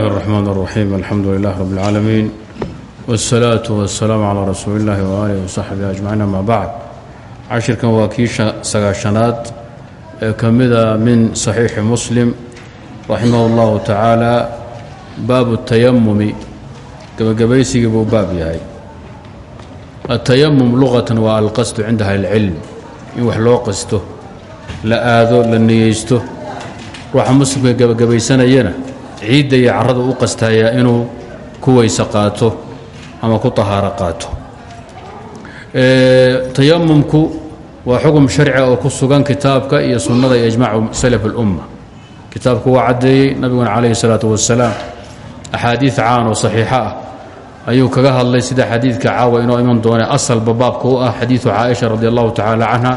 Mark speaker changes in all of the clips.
Speaker 1: الرحمن الرحيم الحمد لله رب العالمين والصلاة والسلام على رsuuل الlahi وآله وصaxبه أجمعين أmا bعd cashirkan waa kii sagaashanaad ee ka mida min صaxiixi muslim raximah اllahu taعaalى baabu التayamumi gebagabaysigii buu baab yahay التayamum luغaة waa alqasdu cinda ahli اlcilm in wax loo qasto la aado la niyeysto ruuxa muslimka gebagabaysanayana ciidda iyo carrada u qastayaa inuu ku weyse qaato ama ku tahaaro qaato. Tayamumku waa xukun sharciga oo ku sugan kitaabka iyo sunnada iyo ijmaacu salaf ulumma kitaabku waa caddeeyey nabiguna calayhi salaatu wasalaam axaadiid caan oo saxiixo ah. ayuu kaga hadlay sida xadiidka caawa inoo iman doone. Asalba baabka u ah xadiidu caaisha radi allahu tacaala canha.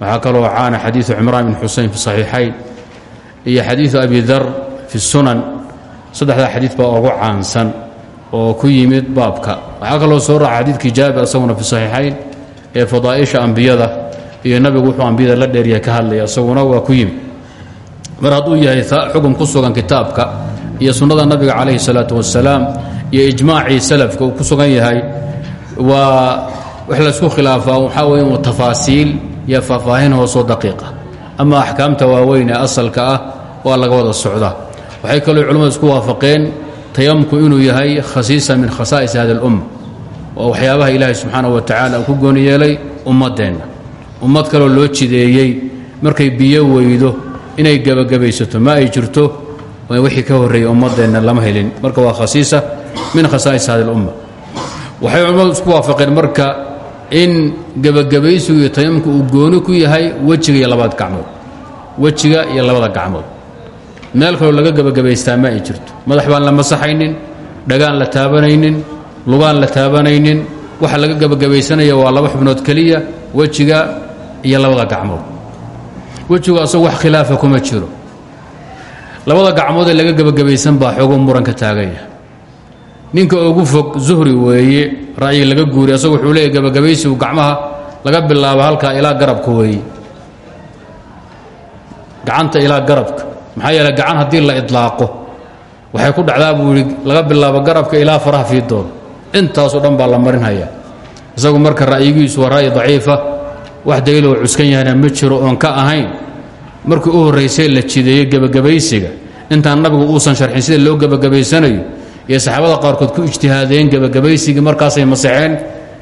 Speaker 1: Waxaa kaloo caana xadiidu cimraan bin xusein fi saxiixayn iyo xadiidu abi dar fi sunan. Saddexdaa xadiid baa ugu caansan oo ku yimid baabka. Waxaa kaloo soo raaca xadiidkii jaabir isaguna fi saxiixayn ee fadaa'isha ambiyada iyo nabigu wuxuu ambiyada la dheeryahay ka hadlaya isaguna waa ku yimid. Mar hadduu yahay xukun ku sugan kitaabka iyo sunnada nabiga calayhi salaatu wasalaam iyo ijmaacii salafka uu ku sugan yahay waa wax laysku khilaafaa waxaa weeye uu tafaasiil iyo faahfaahin hoosoo daqiiqa ama axkaamta waaweyn ee asalka ah waa laga wada socdaa waxay kaloo culimmadu isku waafaqeen tayamumku inuu yahay khasiisa min khasaa'is hada اlumma oo waxyaabaha ilaahay subxaana wa tacaala ku gooni yeelay ummaddeenna. Ummad kaloo loo jideeyey markay biyo weydo inay gebagabaysato ma ay jirto wixii ka horreeyey ummaddeenna lama helin. Marka waa khasiisa min khasaa'is hada اlumma waxay culimmadu isku waafaqeen marka in gebagabaysigu iyo tayamumku uu gooni ku yahay wejiga iyo labada gacmood. Wejiga iyo labada gacmood meel kaloo laga gebagabaystaa ma ay jirto. Madax baan la masaxaynin dhagaan la taabanaynin lugaan la taabanaynin waxa laga gebagabaysanaya waa laba xubnood keliya wejiga iyo labada gacmood. Wejigu asagu wax khilaafa kuma jiro. Labada gacmood ee laga gebagabaysan baa xoogo muran ka ninka ugu fog zuhri weeye ra'yiga laga guuriy asagu wuxuu leeyahy gebagabaysigu gacmaha laga bilaabo halkaa ilaa garabka weeye. Gacanta ilaa garabka maxaa yeele gacan haddii la idlaaqo waxay ku dhacdaa buu laga bilaabo garabka ilaa faraha fiidooda intaasoo dhan baa la marinhayaa. Isagu marka ra'yigiisu waa ra'yi daciifa wax daliiloo cuskan yahayna ma jiro oon ka ahayn. Markii u horraysay la jideeyey gebagabaysiga intaan nabigu uusan sharxin sida loo gebagabaysanayo iyo saxaabada qaarkood ku ijtihaadeen gebagabaysigii markaasay masaxeen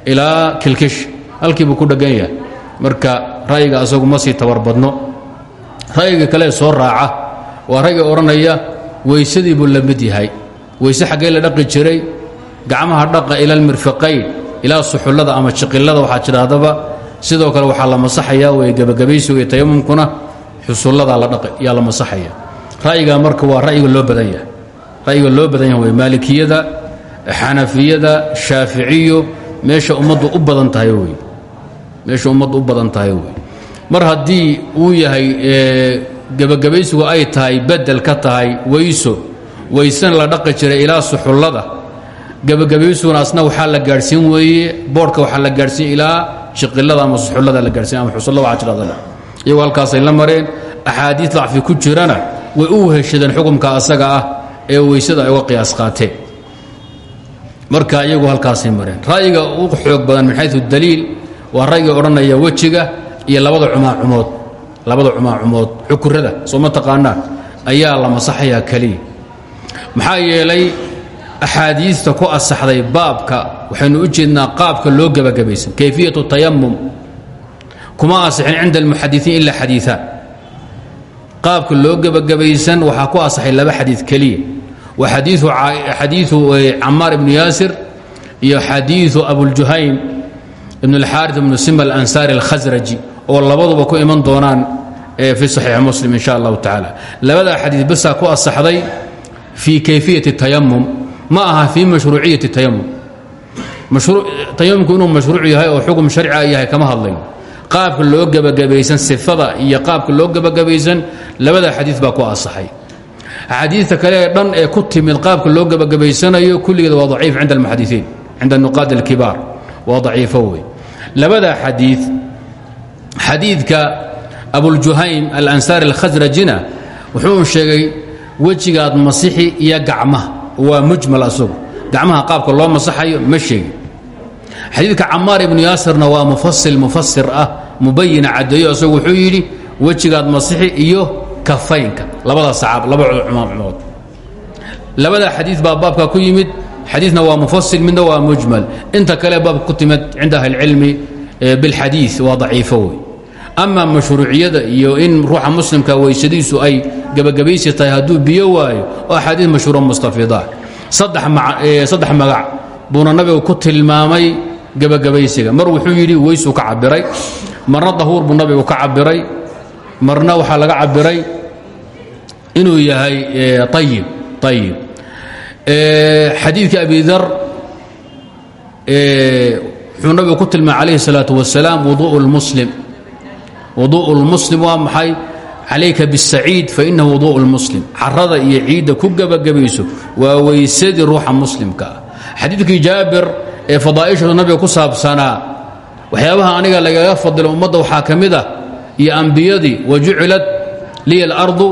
Speaker 1: ilaa kilkish. Halkiibuu ku dheggan marka ra'yiga asagu ma sii tabarbadno ra'yiga kale soo raaca waa ragga odhanaya weysadii buu la mid yahay. Weyse xaggee la dhaqi jiray. Gacmaha dhaqa ila almirfiqayn ilaa suxullada ama jiqillada waxaa tidhaahdaba sidoo kale waxaa la masaxayaa wey gebagabaysigu iyo tayamumkuna xusulladaa la dhaqi yaa la masaxaya. Ra'yiga marka waa ra'yiga loo badan yahay. Ra'yiga loo badan yahay wey maalikiyada xanafiyada shaaficiyo. Meesha ummaddu u badan tahay wey meesha ummaddu u badan tahay wey mar haddii uu yahay gebagabaysigu ay tahay bedel ka tahay weyso weysena la dhaqi jiray ilaa suxullada. Gebagabaysiguna asna waxaa la gaadhsiin weeye boodhka waxaa la gaadhsiin ilaa shiqilada ama suxullada la gaadhsiin ama xusulla waxaa tidhahda iyagoo halkaasay la mareen. Axaadiid dacfi ku jirana way u heshadeen xukumka asaga ah ee weysada ay uga qiyaas qaateen. Marka iyagu halkaasay mareen. Ra'yiga u xoog badan min daliil waa ra'yiga odhanaya wejiga iyo labada cumaacumood labada cumaacumood xukurada soo ma taqaanaa? Ayaa la masaxayaa keliya maxaa yeelay axaadiista ku asaxday baabka waxaynu u jeednaa qaabka loo gebagabaysan kayfiyatu tayamum kuma asixin cinda almuxadiiin ila xadiiaan qaabka loo gebagabaysan waxaa ku asaxay laba xadiid keliya waa xadiiu camaar ibnu yaasir iyo xadiiu abuljuhaym ibn اlxaari ibnu sima alansaari alkhasraji oo labaduba ku iman doonaan fi saxiix muslim in sha allahu labadaa xadiid basaa ku asaxday fii kayfiyati tayamum ma aha fii mashruuciyati tayamum tayamumku inuu mashruuc yahay oo xukum sharciga yahay kama hadlayn. Qaabka loo gebagabaysan sifada iyo qaabka loo gebagabaysan labadaa xadiid baa ku asaxay axaadiidta kale dhan ee ku timid qaabka loo gebagabaysanayo kulligeed waa daciif cinda almuxadiiin cinda nuqaad alkibaar. Waa daciifo wey labadaa xadiid xadiidka abuljuhaym alansaari alkhasrajina wuxuu sheegay wejigaad masixi iyo gacmaha waa mujmal asagu. Gacmaha qaabka loo masaxayo ma sheegin. Xadiidka camaar ibnu yaasirna waa mufasil mufasir ah mubayina caddeeyo isagu wuxuu yidhi wejigaad masixi iyo kafaynka. Labada sacaab laba cumaamcumood labada xadiid baa baabka ku yimid. Xadiidna waa mufasil midna waa mujmal. Inta kale baabka ku timid cinda ahlicilmi bilxadii waa daciifo wey ama mashruuciyada iyo in ruuxa muslimka weysadiisu ay gebagabaysi tahay hadduu biyo waayo oo axaadiid mashhuura mustafida saddex magac buuna nabigu ku tilmaamay gebagabaysiga mar wuxuu yidhi weysuu ka cabiray marna dahuur buu nabigu ka cabiray marna waxaa laga cabiray inuu yahay ayib ayib xadiidka abi dar wuxuu nabigu ku tilmaamay calayhi الsalaaة wasalaam wuduء اlmuslim wuduء اlmuslim waa maxay calayka bالsaciid fainahu wuduء اlmuslim carada iyo ciidda ku gebagabayso waa weysadii ruuxa muslimka ah xadiidkii jaabir ee fadaa'ishadu nabiga ku saabsanaa waxyaabaha aniga lagaga fadilo ummadda waxaa ka mid ah iyo ambiyadii wajucilat liya اlardu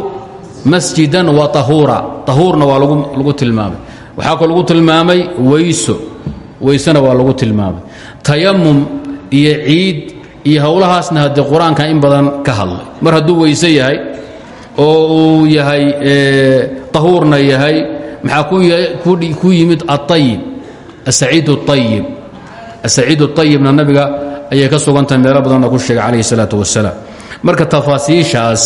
Speaker 1: masjidan wa tahuura tahuurna waa lagu tilmaamay waxaa koo lagu tilmaamay weyso weysena waa lagu tilmaamay tayamum iyo ciid iyo howlahaasna haddii qur'aanka in badan ka hadlay. Mar hadduu weyse yahay oo uu yahay tahuurna yahay maxaa ku yimid aayib asaciid ayib asaciid ayibna nabiga ayay ka sugantahay meelo badanna ku sheegay calayhi salaatu wasalaam marka tafaasiishaas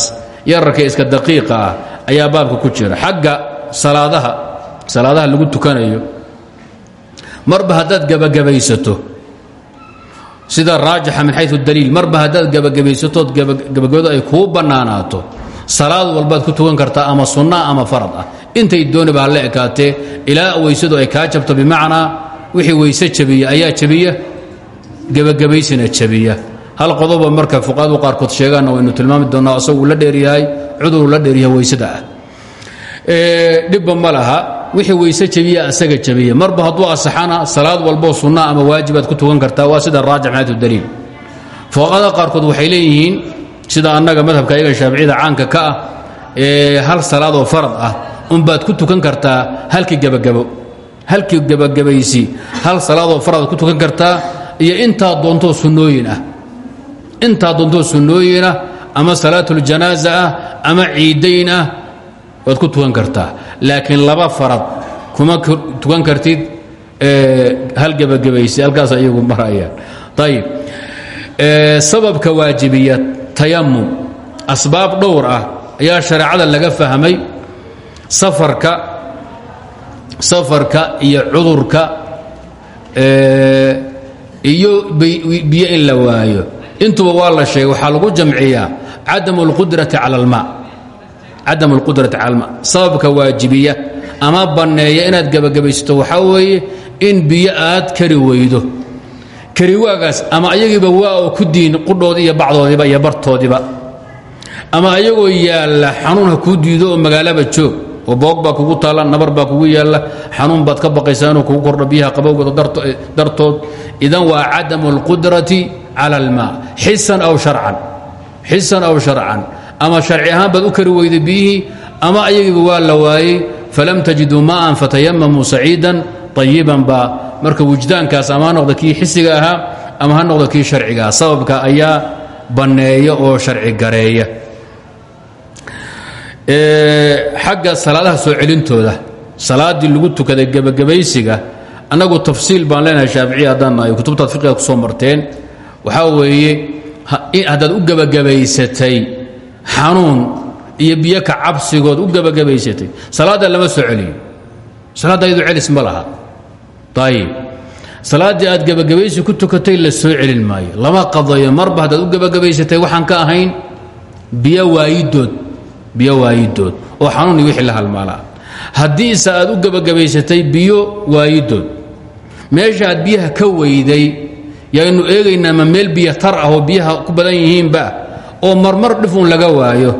Speaker 1: yararka iska daqiiqa ah ayaa baabka ku jira. Xagga salaadaha salaadaha lagu tukanayo marba haddaad gebagabaysato sida raajixa min xayu daliil marba haddaad gebagabaysatood gebagabadu ay kuu bannaanaato salaad walbaad ku tukan kartaa ama sunna ama farad ah. Intay dooniba ha la ekaatee ilaa weysadu ay kaa jabto bimacnaa wixii weyse jabiya ayaa jabiya gebagabaysina jabiya. Hal qodoba marka fuqahadu qaarkood sheegaanna waynu tilmaami doonnaa asaguu la dheeryahay cuduruu la dheeryahay weysada ah. Dhibba ma laha wixii weyse jabiya asaga jabiya. Marba hadduu asaxana salaad walboo sunna ama waajibaad ku tukan kartaa waa sida raajix minat daliil. Fuqahada waxay leeyihiin sida annaga madhabka ayaga shaaficiyada caanka ka ah ee hal salaadoo farad ah unbaad ku tukan kartaa halkii gebagabo halkii gebagabaysi hal salaadoo faradaad ku tukan kartaa iyo intaa doontoo sunnooyin ah. Intaa doontoo sunnooyin ah ama salaatuljanaaza ah ama ciidayn ah ku tukan kartaa laakiin laba farad kuma tukan kartid hal gebagabaysi halkaas iyagu marayaan. Ayib sababka waajibiya tayamum asbaab dhowr ah ayaa shareecada laga fahmay. Safarka safarka iyo cudurka iyo biyo in la waayo. Intuba waa la sheegay waxaa lagu jamciyaa cadam اlqudrati cala اlmaa cadam اlqudrati cala alma sababka waajibiya ama banneeya inaad gebagabaysato waxaa weeye in biyo aad kari weydo kariwaagaas ama ayagiiba waa oo ku diin qudhoodii iyo bacdoodiiba iyo bartoodiiba ama ayagoo yaalla xanuun ha kuu diido oo magaalaba joog oo boog baa kugu taalla nabar baa kugu yaalla xanuun baad ka baqaysaa inuu kugu kordho biyaha qabowgooda dartood idan waa cadamu اlqudrati cala harcan xisan aw sharcan ama sharci ahaan baad u kari weyday biyihii ama ayagiiba waa la waayey falam tajiduu maa'an fatayamamuu saciidan ayiban baa marka wujdaankaas ama ha noqdo kii xisiga ahaa ama ha noqdo kii sharciga ah sababka ayaa banneeya oo sharci gareeya. Xagga salaadaha soo celintooda salaaddii lagu tukaday gebagabaysiga annagu tafsiil baan leenahay shaaficiya haddaan nahay kutubtaad fiqiga ku soo marteen. Waxaa weeye haddaad u gebagabaysatay xanuun iyo biyo ka cabsigood u gebagabaysatay salaadda lama soo celiyo salaadda ayadu celis ma laha. Aad gebagabaysi ku tukatay la soo celin maayo. Lama qadayo marba haddaad u gebagabaysatay waxaan ka ahayn biyo waayidood biyo waayidood oo xanuun wixii la halmaalaa haddiise aad u gebagabaysatay biyo waayidood. Meesha aad biyaha ka weyday yaaynu eegaynaa ma meel biyo tar ah oo biyaha ku badan yihiinba oo marmar dhifuun laga waayo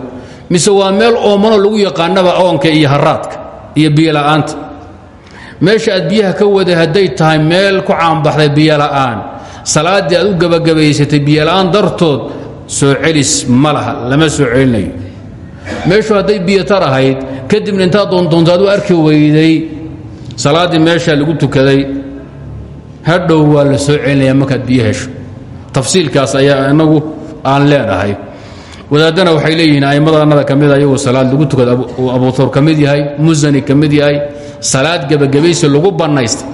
Speaker 1: mise waa meel oomanoo lagu yaqaanaba oonka iyo haraadka iyo biyola'aanta meesha aad biyaha ka waday hadday tahay meel ku caanbaxday biyola'aan salaaddii aad u gebagabaysatay biyola'aan dartood soo celis ma lama soo celinayo. Meeshu hadday biyotar ahayd kadibna intaad doondoonto adu arki weyday salaaddii meeshaa lagu tukaday hadhow waa la soo celinayaa markaad biyo tafsiilkaas ayaa inagu aan leenahay wadaadana waxay leeyihiin a'immada annada ka mida iyagoo salaad lagu tukada abuuthor ka mid yahay musani ka yahay salaad gebagabaysi lagu bannaystay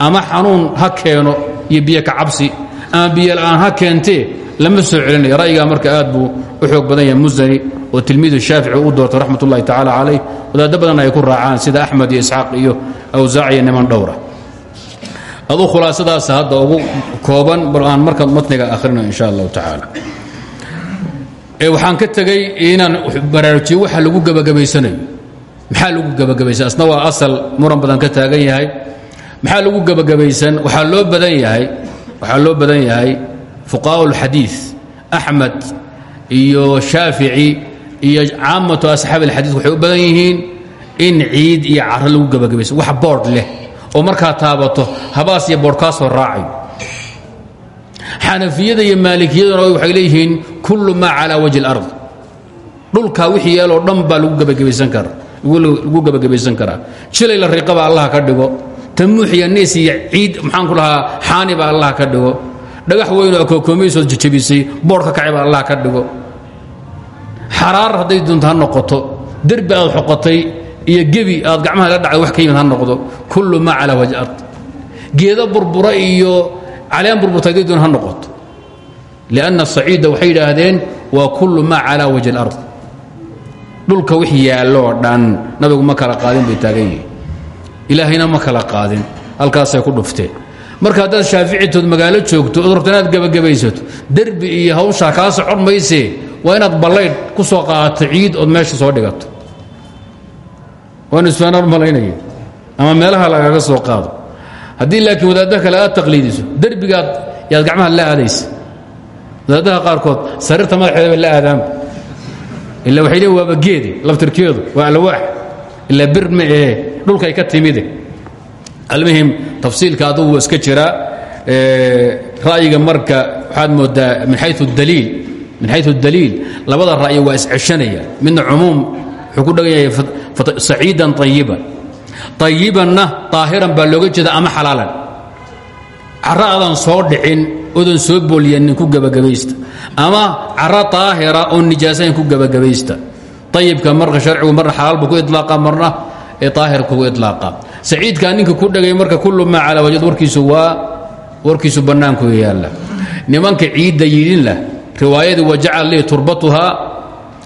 Speaker 1: ama xanuun ha keeno iyo biyo ka cabsi ama biyo la'aan ha keentee lama soo celinayo. Ra'yigaa marka aad buu u xoog badan yahay musani oo tilmiidu shaafici u doortay raxmat ullahi tacaala calayh wadaaddo badanna ay ku raacaan sida axmed iyo isxaaq iyo awsaac iyo niman dhowra. Aduu khulaasadaas hadda ugu kooban bal aan marka matniga akhrino in sha allahu waxaan ka tegey inaan baraarujiyo waxa lagu gebagabaysanayo maxaa lagu gebagabaysan asna waa asal muran badan ka taagan yahay maxaa lagu gebagabaysan waxaa loo badan yahay waxaa loo badan yahay fuqahaa اlxadiiث axmed iyo shaafici iyo caamatu asxaab اlxadiiث waxay u badan yihiin in ciid iyo caro lagu gebagabaysan wax boodh leh oo markaa taabato habaas iyo boodh kaa soo raacayo xanafiyada iyo maalikiyaduna waxay leeyihiin kullu maa calaa wajhi اlard dhulkaa wixii yeeloo dhan baa lagu gebagabaysan karaa. Jilay la riqaba allah ka dhigo. Tamuux iyo niis iyo ciid maxaan ku lahaa xaaniba allah ka dhigo. Dhagax weynoo akookomaysood jajabisay boodh ka kacayba allah ka dhigo. Xaraar hadday doonto ha noqoto derbi aad xoqotay iyo gebi aad gacmaha la dhacday wax ka yimid ha noqdo kullu maa calaa wajhi ard geedo burbura iyo caleen burburta hadday doon ha noqoto lianna saciida waxay yidhaahdeen waa kullu maa calaa wajhi alard dhulka wix yaalloo dhan nabigu ma kala qaadin bay taagan yihiin ilaahayna ma kala qaadin halkaasay ku dhufteen marka magaalo joogto ood rabto inaad iyo hawshaa kaa socon waa inaad ballaydh ku soo qaadato ciid ood meesha soo dhigato waan isfaanaan malaynaya ama meelaha lagaga soo qaado haddii laakiin wadaaddaha kale aad taqliidiso derbigaad yaad gacmaha la aadaysa wadaaddaha qaarkood sariirta madaxeeda bay la aadaanba ila waxay leein waaba geedi laftirkeedu waa alwaax ilaa bir ma ee dhulkay ka timide. Almuhim tafsiilka adugu iska jira ra'yiga marka waxaad moodaa min xayu daliil min xayu daliil labada ra'yi waa isceshanaya. Midna cumuum wuxuu ku dhagan yahay saciidan ayiban ayibanna طaahiran baa looga jeeda ama xalaalan. Caro adan soo dhicin odan soo boolyanin ku gebagabaysta ama cara aahira oon nijaasayn ku gebagabaysta ayibka marka sharcigu marna xalaalbu ku ilaaqa marna aahirku ilaaqa saciidka ninka ku dhagay marka kullu maa calaa wajad warkiisu waa warkiisu bannaanku yaalla. Nimanka ciidda yidhin lah riwaayadii wajacal lii turbatuhaa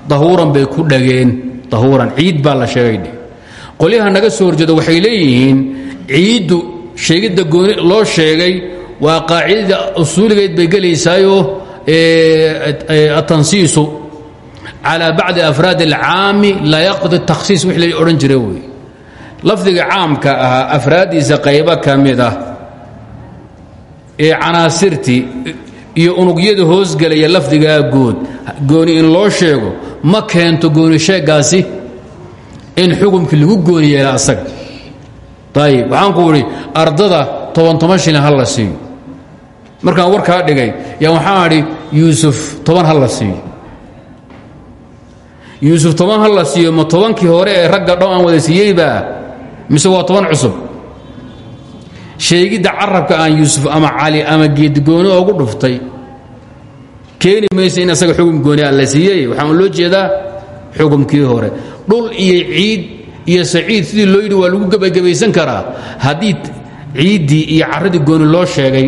Speaker 1: dahuuran bay ku dhageen dahuuran. Ciid baa la sheegay qolyaha naga soo horjeeda waxay leeyihiin ciidu sheegidda gooni loo sheegay waa qaacidada usuuligeed bay gelaysaayoo atansiisu calaa bacdi afraad alcaami laa yaqdi takhsiis wix la odhan jira lafdiga caamka ahaa afraaddiisa qaybo ka mid ah ee canaasirtii iyo unugyada hoosgelaya lafdigaa guud gooni in loo sheego ma keento gooni sheeggaasi in xukumkii lagu gooni yeela asaga. Ayib waxaan ardada toban toban shilin ha la siiyo markaan warkaa dhigay yaa waxaan adhi yuusuf toban ha la siiyo. Yuusuf toban ha la siiyo ma tobankii hore ee ragga dhow aan wada siiyeybaa mise waa toban cusub? Sheegidda carabka aan yuusuf ama cali ama geedgooni oogu dhuftay keeni maysa in asaga xugum gooni a la siiyey. Waxaan loo jeedaa xukumkii hore. Dhul iyo ciid iyo saciid sidii loo yidhi waa lagu gebagabaysan karaa. Haddii ciiddii iyo carradii gooni loo sheegay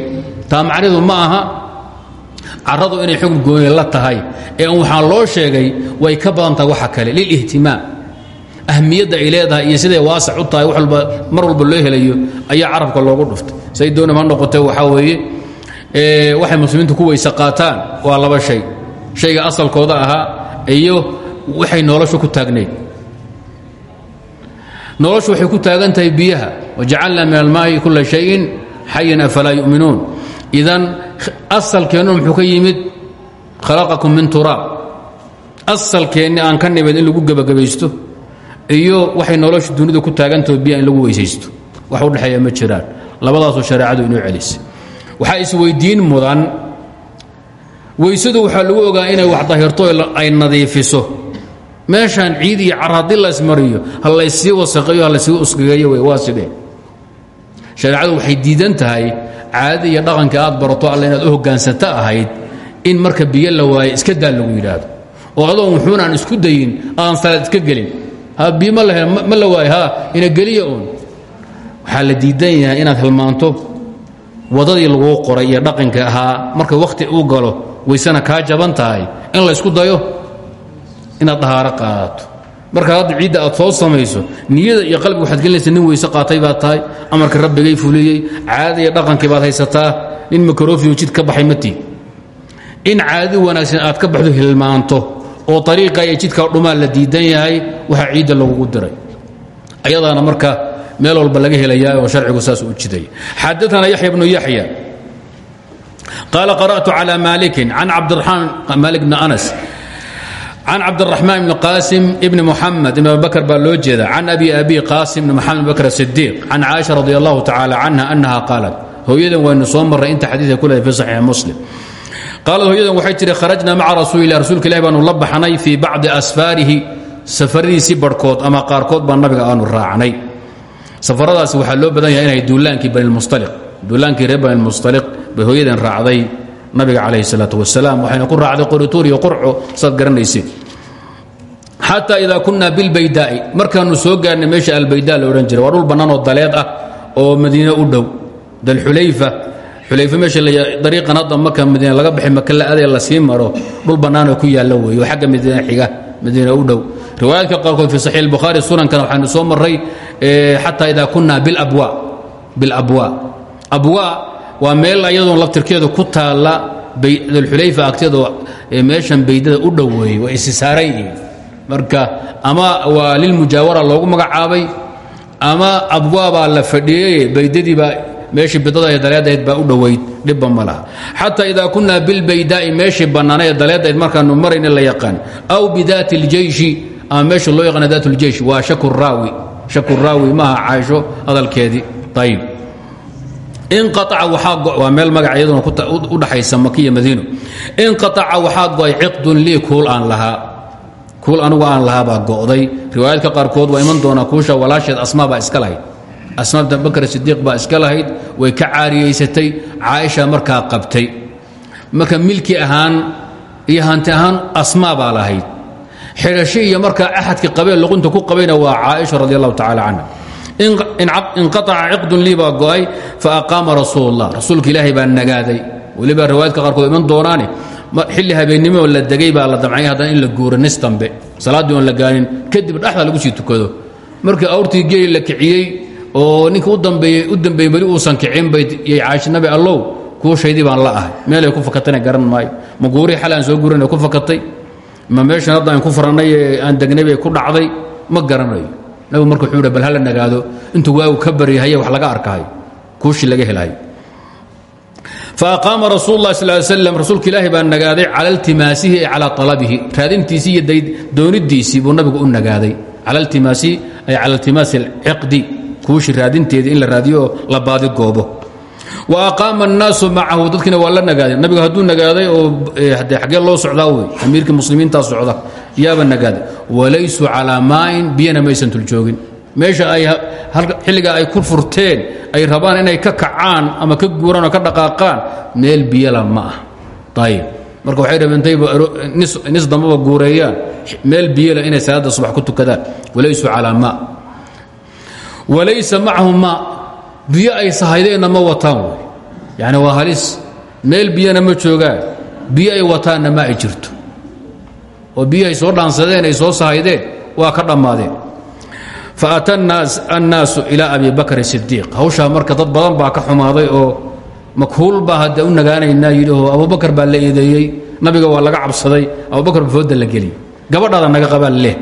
Speaker 1: taa macnidu ma aha. Carradu inay xukun gooni la tahay. Ee waxaa loo sheegay way ka badan tahay waxa kale lilihtimaam ahmiyadda ay leedahay iyo siday waasac u tahay walba mar walba loo helayo ayaa carabka loogu dhuftay. Say doonam ha noqotee waxaa weeye. Waxay muslimiintu ku weyse qaataan waa laba shay. Shayga asalkooda ahaa iyo waxay noloshu ku taagnayd noloshu waxay ku taagan tahay biyaha wajacalna min almaa'i kula shayin xayan afalaa yu'minuun idan asalkeennu muxuu ka yimid khalaqakum min turaab asalkeenni aan ka nimid in lagu gebagabaysto iyo waxay noloshu dunida ku taagantaho biyaha in lagu weysaysto. Wax u dhexeeya ma jiraan. Labadaasoo shareecadu inoo celisay waxaa isweyddiin mudan weysadu waxaa lagu ogaa inay wax dahirto ay nadiifiso. Meeshaan ciid iyo car haddii laysmariyo ha laysii wasaqeeyo ha laysii usgageeyo wey waa sidee shareecadu waxay diidan tahay caadada iyo dhaqanka aad barato alla inaad u hoggaansato ahayd in marka biyo la waayo iska daa lagu yidhaahdo. Oo adoon wuxuun aan isku dayin aan salaad iska gelin. Biyo ma la waayo ha ina geliya uun. Waxaa la diidan yahay inaad hilmaanto wadadii laguu qoray iyo dhaqanka ahaa marka wakhti uu galo waysana kaa jaban tahay in la ysku dayo. Inaad dahaaro qaadato markaa hadda ciidda aad soo samayso niyada iyo qalbiga waxaad gelinaysa nin weyse qaatay baad tahay amarka rabbigay fuliyey caadada iyo baad haysataa nin makarofio jid ka baxay matii in caadadi wanaagsan aad ka baxdo hilmaanto oo ariiqa iyo jidkaa dhumaa la diidan yahay waxaa ciidda lagugu diray. Ayadaana marka meel walba laga helayaa oo sharcigu saas u jiday. Xadaana yaxya bnu yaxya qaala qara'tu calى maalikin can cabdiramaan maalik bni anas can cabdiraxmaan bni qaasim ibni muxamed ibn abibakr baa loo jeeda can abi abi qaasim bni moxamed bakr sidiiq can caaisha radi allahu tacala canha annaha qaalat hooyadan waynu soo marray inta xadiidka ku leeday fi saxiix muslim qaalad hooyadan waxay tihi kharajna maca rasuulilah rasuulka ilahi baanu la baxnay fii bacdi asfaarihi safaradiisii barhkood ama qaarkood baa nabiga aanu raacnay safaradaasi waxaa loo badan yahay inay duulaankii banilmustaliq duulaankii reer banilmustaliq bay hooyadan raacday nabiga calayhi salaatu wasalaam waxayna ku raacday qorituur iyo qurco saad garanayseen xataa idaa kunna bilbaydaa'i markaannu soo gaarnay meesha albaydaa la odhan jiray waa dhul daleed ah oo madiine u dhow. Dalxulayfa xulayfa meesha dariiqan hadda marka madiine laga baxay maka la adee la sii maro dhul ku yaalla weeye oo xagga xiga madiine u dhow. Riwaayaadka qaarkood fi saxiix albukhaari sunankana waxaynu soo marray xataa idaa kunna bilabwa bilabwa. Abwa waa meel ayadoon laftirkeedu ku taalla dalxulayfa agteeda meeshan baydada u dhow weeye waa isisaaran yihiin marka ama waa lilmujaawara loogu magacaabay ama abwaabaa la fadhiyey baydadiibaa meeshii bidada daleedayd baa u dhowayd dhibba ma laha. Xataa idaa kunaa bilbaydaa'i meeshii bannaana ee daleedayd markaanu marayna la yaqaan aw bidaati اljeyshi ama meesha loo yaqaana daat اljeysh waa shakuraawi shakuraawi maaha caaisho hadalkeedii. Ayib waa meel magac iyaduna u dhaxaysa makiya madiino. Inqaaca waxaa go'ay ciqdun lii kuul aan lahaa. Kuul anugu aan lahaa baa go'day. Riwaayaadka qaarkood waa iman doonaa kuusha walaasheed asmaa baa iska lahayd. Asmaa bn bakr sidiiq baa iska lahayd. Way ka caariyaysatay caaisha markaa qabtay. Marka milki ahaan iyo hanti ahaan asmaa lahayd. Xidhasho iyo markaa qabee luqunta ku qabayna waa caaisha radi allahu tacala canha inqaaca ciqdun lii baa go'ay faaqaama rasuul اllah rasuulka ilaahay baa nagaaday. Weliba riwaayadka qaarkood iman doonaane xilli habeennimo la degay baa la damcay haddana in la guuro nis dambe. Salaaddii la gaanin kadib dhexda lagu sii tukado. Markii awrtii geeli la kiciyey oo ninka u dambeeyey u dambeeyey weli uusan kicin bay yay caaisha nabi allow kuushaydii baan la ahay. Meelay ku fakatayna garan maayo ma guurihii xal soo guuranay ku fakatay. Ma meeshan hadda ku farannay ee aan degnay ku dhacday. Ma garanayo nabigu marka wuxuu bal hala nagaado. Intuu waagu ka baryahaye wax laga arkahayo kuushii laga helayo faaqaama rasuul lah sal slam rasuulka ilaahi baa nagaaday cala iltimaasihi ay calaa alabihi raadintiisii iyo doonidiisii buu nabigu u nagaaday. Cala iltimaasihi ay cala iltimaasi alciqdi kuushii raadinteedii in la raadiyo oo la baadi goobo. Wa aqaama annaasu macahu dadkiina waa la nagaaday. Nabigu hadduu nagaaday oo de xaggee loo socdaa wey. Amiirkii muslimiintaa socda yaaba nagaaday walaysuu calaa maain biyana maysan tuljoogin. Meesha ay xilligaa ay ku furteen ay rabaan inay ka kacaan ama ka guuraan oo ka dhaqaaqaan meel biyala ma ah. Ayib marka waxay rabeen intayba nis dambaba guureeyaan. Meel biyala inay salaadda subax ku tukadaan. Walaysuu calaa maa walaysa macahum maa biyo ay sahaydeenna ma wataan wey yani waa halis. Meel biyana ma joogaan. Biyo ay wataanna ma ay jirto oo biyo ay soo dhaansadeen ay soo sahaydeen waa ka dhammaadeen. Faata annaasu ilaa abi bakri sidiiq hawshaa marka dad badan baa ka xumaaday oo makhuul baa hadde u nagaanaynaa yidhi oo abubakar baa la eedeeyey nabiga waa laga cabsaday abubakar baa fooda la geliyey. Gabadhaada naga qabaa leh.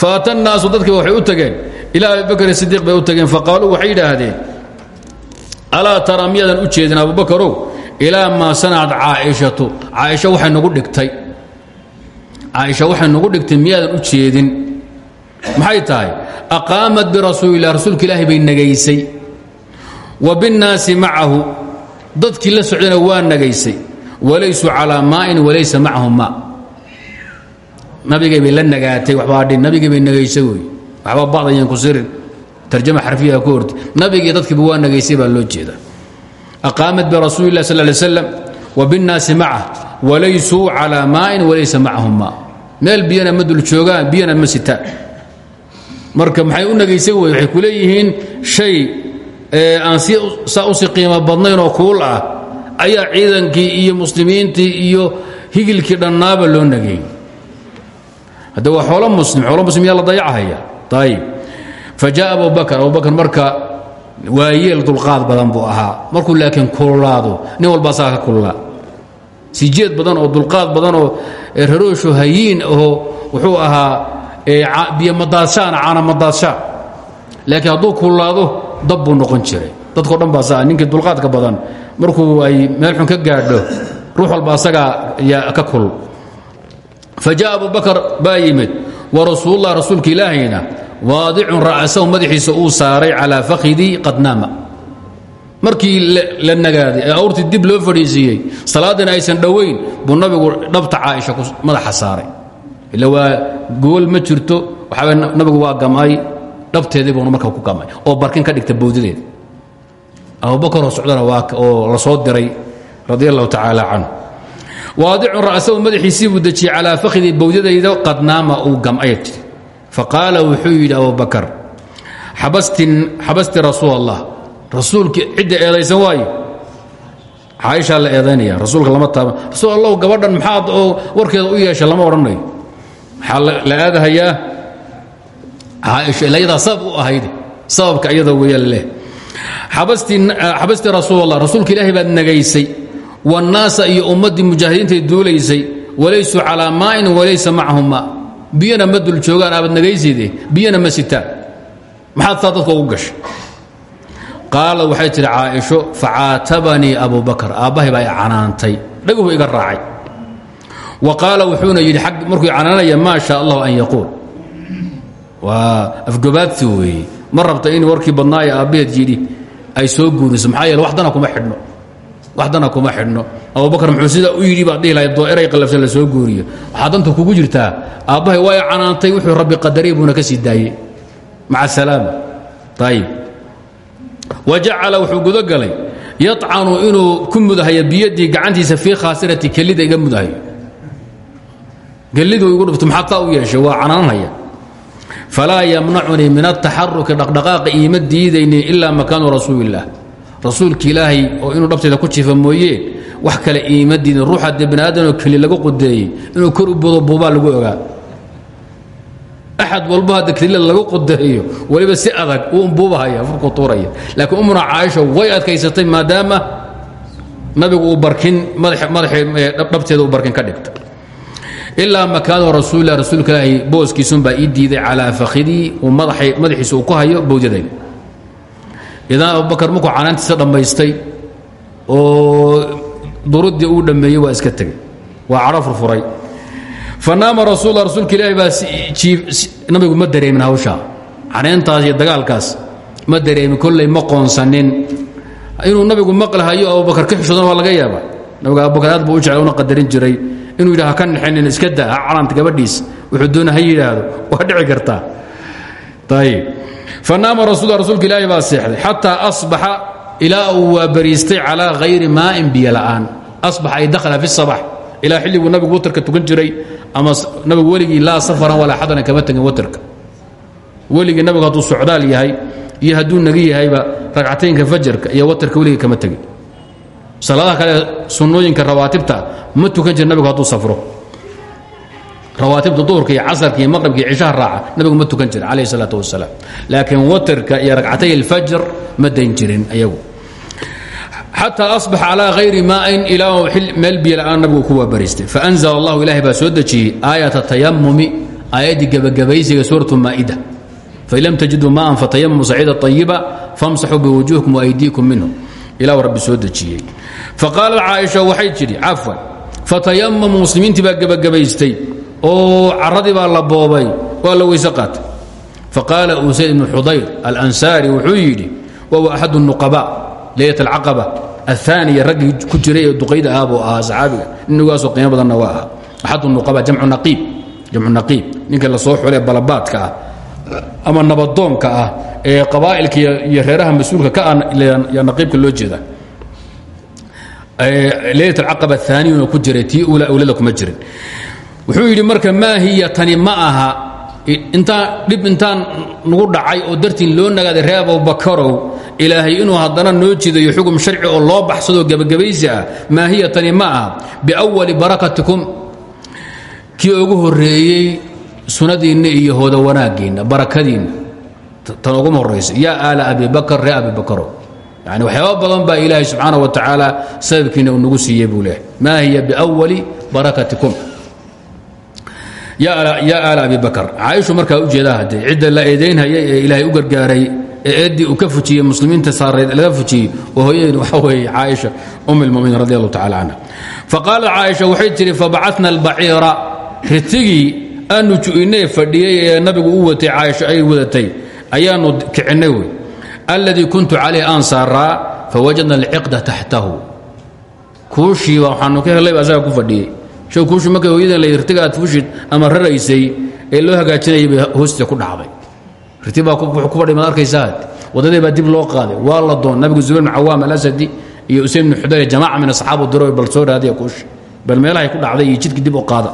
Speaker 1: Faata annaasu dadkii waxay u tageen ilaa abi bakri sidiiq bay u tageen faqaaluu waxay yidhaahdeen alaa tara miyaadan u jeedin abubakarow ilaa maa sanacad caaishatu caaisha waxay nagu dhigtay caaisha waxay nagu dhigtay miyaadan u jeedin? Maxay tahay? Aqaamat birasuulilah rasuulka ilaahi bay nagaysay. Wa binnaasi macahu dadkii la socdayna waa nagaysay. Walaysuu calaa maa'in walaysa macahum maa nabigay bay la nagaatay waxbaa dhin nabigay bay nagaysa wey. Waxba badayan ku sirin. Tarjama xarfiyaha ku horti nabigii dadkiiba waa baa loo jeeda aqaamat birasuuli lah sal lay slam wa binnaasi macah walaysuu calaa maa'in walaysa macahum maa. Meel biyana ma dul joogaan biyana marka maxay u nagaysan waxay ku leeyihiin shay aan saa usi qiimo badnayn oo kuul ah ayaa ciidankii iyo muslimiintii iyo higilkii dhannaaba loo nageeyey hadda xoolo muslim xoolo muslim yaa la dayacahaya ayib fa jaa abu marka waa yeel dulqaad badan buu ahaa. Markuu laakiin kululaado nin walba asaga ka kululaa sijeed badan oo dulqaad badan oo raroosho hayiin oo wuxuu ahaa biyo madaadshaana caana madaadshaa laakiin hadduu kululaado dab buu noqon jiray. Dadko dhan baa saa ninkii dulqaadka badan markuu ay meel xun ka gaadho ruux walba asagaa ka kulul fa jaa abu bakar baa yimid wa rasuulullah rasuulka ilaahayna waadicun ra'sahu madaxiisa uu saaray calaa fakhidii qad naama markii la nagaaday ee dib loo fadhiisiiyey salaadina aysan dhowayn buu nabigu dhabta caaisha madaxa saaray. Ila waa gool ma jirto waxaaba nabigu waa gamay dhabteedii buuna marka ku gamay oo barkin ka dhigta bowdadeeda abubakar oo socdana waa oo la soo diray radi allahu tacaala canhu. Ra'sahu madaxiisii buu dejiyey calaa fakhidii bowdadayda qad naama faqaala wuxuu yidhi abubakar xabasti rasuul allah rasuulki cidda eedaysan waayo. Caaishaa la eedaynaya rasuulka lama taaban rasuul allahu gabadhan maxaad oo warkeeda u yeesha lama odhanayo maxaa la aadahayaa? Caaisha ila yadaa sabab u ahayd sababka iyada weeyaan leh. Xabasti rasuul allah rasuulka ilaahay baad nagaysay wannaasa iyo ummaddii mujaahidiintay duulaysay walaysuu calaa maa'in walaysa macahum maa biyana ma dul joogaan aabad nagayside biyana ma sitaan maxaad saa dadka ugu gashay? Qaala waxay tihi caaisho facaatabanii abu bakar. Aabbahay baa i canaantay. Dhaguhu iga raacay. Wa qaala wuxuuna yidhi markuu canaanaya maa sha allahu an yaquul. Waa afgobaadsi weeye. Ma rabta in warkii badnaaye aabbaheed yidhi ay soo guuriso maxaa yeele waxdana kuma xidhno waxdana kuma xidhno. Abubakar muxuu sidaa u yidhi baad dhihi lahayd doo eray qallafsan la soo guuriyo. Waxaa kugu jirtaa aabbahay waa canaantay wuxuu rabbi qadaray ka sii maca salaama ayib wa wuxuu gudogalay yacanu inuu ku mudahayo biyadii gacantiisa fii khaasirati kelida iga mudahayo. Gellidu igu dhufto maxaad u yeeshay? Waa canaanhaya. Falaa yamnacunii min ataxaruki dhaqdhaqaaqa iima diidaynin ilaa makaanu rasuuli illaah rasuulki ilaahay oo inuu dhabteeda ku jiifa mooyee wax kale iima diidin ruuxa dee bani aadamoo keli laga inuu kor u budo buubaa lagu ogaa. Axad walba hadda lagu qudeeyo weliba si adag uu umbuubahaya furku tuuraya. Laakiin umuna caaisha way adkaysatay maadaama nabigu uu barkin dhabteeda uu barkin ka dhigta. Ilaa makaanu rasuulilah rasuulka ilaahi booskiisunbaa ii diiday calaa fakhidii madaxiisa uu ku hayo bowdadayda idan abubakar markuu canaantiisa dhammaystay oo duruddii uu dhammeeyey waa iska tegey waa cadho furfuray. Fanaama rasuul rasuulka ilaahi baa nabigu ma dareemin hawshaa canayntaas iyo dagaalkaas ma dareemin kolley ma qoonsanin. Inuu nabigu maqlahayo abubakar ka xishoodan waa laga yaaba nabiga abubakar aad buu u jecla una qadarin jiray. Inuu yidhaha ka naxinin iska daa ha canaanta gabadhiis. Wuxuu doona ha yidhaahdo waa dhici kartaa. Ayib fanaama rasul rasuulka ilaahi baa seexday. Xataa asbaxa ilaa uu waabariistay calaa hayri maa'in biyo la'aan. Asbaxa ay dakhala fi sabax. Ilaa xilliguu nabigu watarka tukan jiray ama nabigu weligii laa safaran walaa xadaran kama tegin watarka weligii nabigu hadduu socdaal yahay iyo hadduu nagi yahayba ragcataynka fajarka iyo watarka weligii kama tegin salaadaha kale sunnooyinka rawaatibta ma tukan jira nabigu hadduu rawaatibta duhurka iyo casarka iyo maqribka iyo cishaha raaca nabigu ma tukan jira calayh salaatu wasalaam laakiin watarka iyo ragcatay alfajr ma dayn jirin ayagu. Xataa asbaxa calaa hayri maain ilaa meel biyo la'aan nabigu ku waabariistay faanzla allahu ilahay baa soo dejiyey aayata tayamumi aayaddii gebagabaysiga suuratu maa'ida. Fain lam tajiduu maaan fatayamamu saciida ayiba famsaxuu biwujuhikum waaydiikum minhu. Ilah rabbi soo dejiyey. Faqaalat caaisha waxay tidhi cafwan fatayamamu muslimiintii baa gebagabaystay oo caradii baa la boobay waa la weyse qaatay. Faqaala usayd ibnu xudayr alansaari wuxuu yidhi wahuwa axad nuqaba leylat alcaqaba aلثaaniya raggii ku jiray ee duqayda ah buu ahaa saxaabiga. Ninnigaasoo qiimo badanna waa aha axad nuqaba jamcu naqiib jamcu naqiib. Ninka la soo xule balabaadka ah ama nabadoonka ah ee qabaa'ilka iyo reeraha mas'uulka ka ah naqiibka loo jeeda. Leylat alcaqaba aaniyuna ku jiray tii ula awlada kuma jirin wuxuu yidhi marka maa hiya tani ma aha. Intaan dhib intaan nagu dhacay oo dartiin loo nagaaday ree abubakarow ilaahay inuu haddana noo jidayo xugum sharci oo loo baxsadoo gebagabaysi ah hiya tani ma aha. Biawali barakatikum. Kii ugu horreeyey sunadiinna iyo hooda wanaaggiinna barakadiinna tan uguma horraysa yaa aala abi bakar ree abi bakarow yani waxyaaba badan baa ilaahay subxaana wa tacaala sababkiina uu nagu siiyey buu leehay maa hiya biawali barakatikum yaa aala abi bakar caaishu markaa u jeedaa haddee cidda la eedaynhayay ee ilaahay u gargaaray ee eeddii ka fujiyey muslimiinta saareed laga fujiyey oo hooyadeen waxa weeye caaisha um ilmuminiin radi allahu tacala canha faqaalat caaisha waxay tidhi fabacana albaciira ritigii aanu ju'inay fadhiyey nabigu u watay caaisha ay wadatay. Ayaanu kicinnay wey. Alladii kuntu calayh aan saaraa fawajadna alciqda taxtahu. Kuushiiba waxaanu ka hellayba asaga ku fadhiyey show kuushi markay hooyadan la ritiga aad fushid ama raraysay ee loo hagaajinayay bay hoosta ku dhacday. Riti baa ku fadhi maad arkaysaa waddadii baa dib loo qaaday. Waa la doon nabigu zubayr bn cawaam alasadi iyo usayn bn xudayr jamaaca min asxaabu diro bal soo raadiya kuushi bal meelahay ku dhacday iyo jidkii dib u qaada.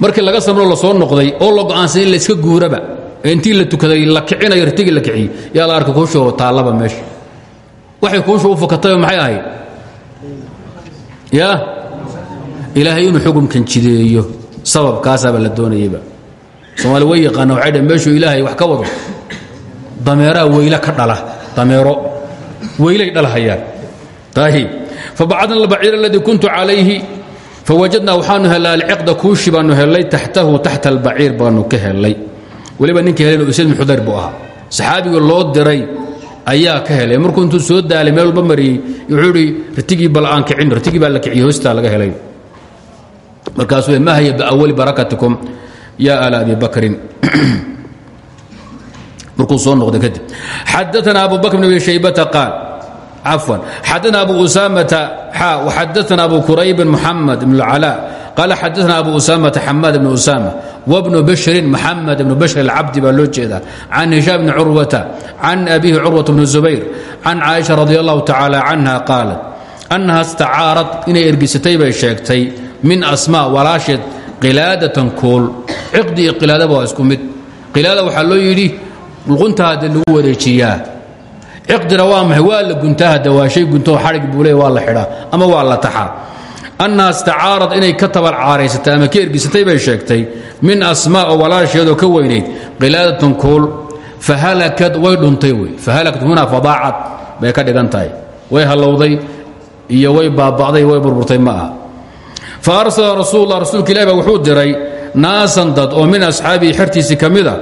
Speaker 1: Markii laga samro la soo noqday oo la go'aansan in layska guuraba intii la tukaday la kicinayo ritigii la kiciyey. Yaa la arkay kuushoo taallaba meesha waxay kuusha u fakatayoo maxay ahayd? Ya ilaahay inuu xukumkan jideeyo sababkaasaaba la doonayeyba soomaali way yaqaana waxay dhn ilaahay wax ka wado? Dameeraha weyla ka dhala dameero. Weylay dhalhayaan ayib fabacadna albaciir aladii kuntu calayhi fawajadnaa waxaanu hellay alciqda kuushi baanu hellay taxtahu taxta albaciir baanu ka hellay weliba ninka helen usayd bin xudayr buu ahaa. Loo diray ayaa ka helay. Markuu intuu soo daalay meel walba mariyey wuxuu idhi bal aan kicin ritigii baa la kiciyey laga helay markaasuu ma haya biawali barakatikum ya ala abi bakrin. Markuu soo noqday kadib xadaana abu bakr bn abi qaal. Cafwan xadaana abu usaamata xa waxadaana abu kuraybin muxamed bn اlcalaa qaala xadaana abu usaamata xamaad bn usaama wbnu bashrin maxamed bnu bashr alcabdi baa loo jeedaa. Can hishaam bni curwata can abihi curwata bni zubayr can caaisha radi allahu tacaala canha qaalat annaha istacaarat inay min asma walaaheed ilaadatan kool. Cidi iyo ilaadaba waa isku mid. Ilaada waxaa loo yidhi luqunta hadde lagu wareejiyaa. Cidina waa maay waa la waa shay gunto xarig buule waa la xidhaa ama waa la taxaa. Annaha istacaarad inay ka tabalcaaraysatay ama ka ergisatay bay sheegtay. Min asmaa oo ka weynayd qilaadatun kuul fahalakad way dhuntay wey. Fahalakad hunaa fadaacad bay ka dhigan way hallowday iyo way baaba'day way burburtay ma aha fa arsala rasuullah rasuulka ilahi baa wuxuu diray naasan dad oo min asxaabihi xertiisii ka mida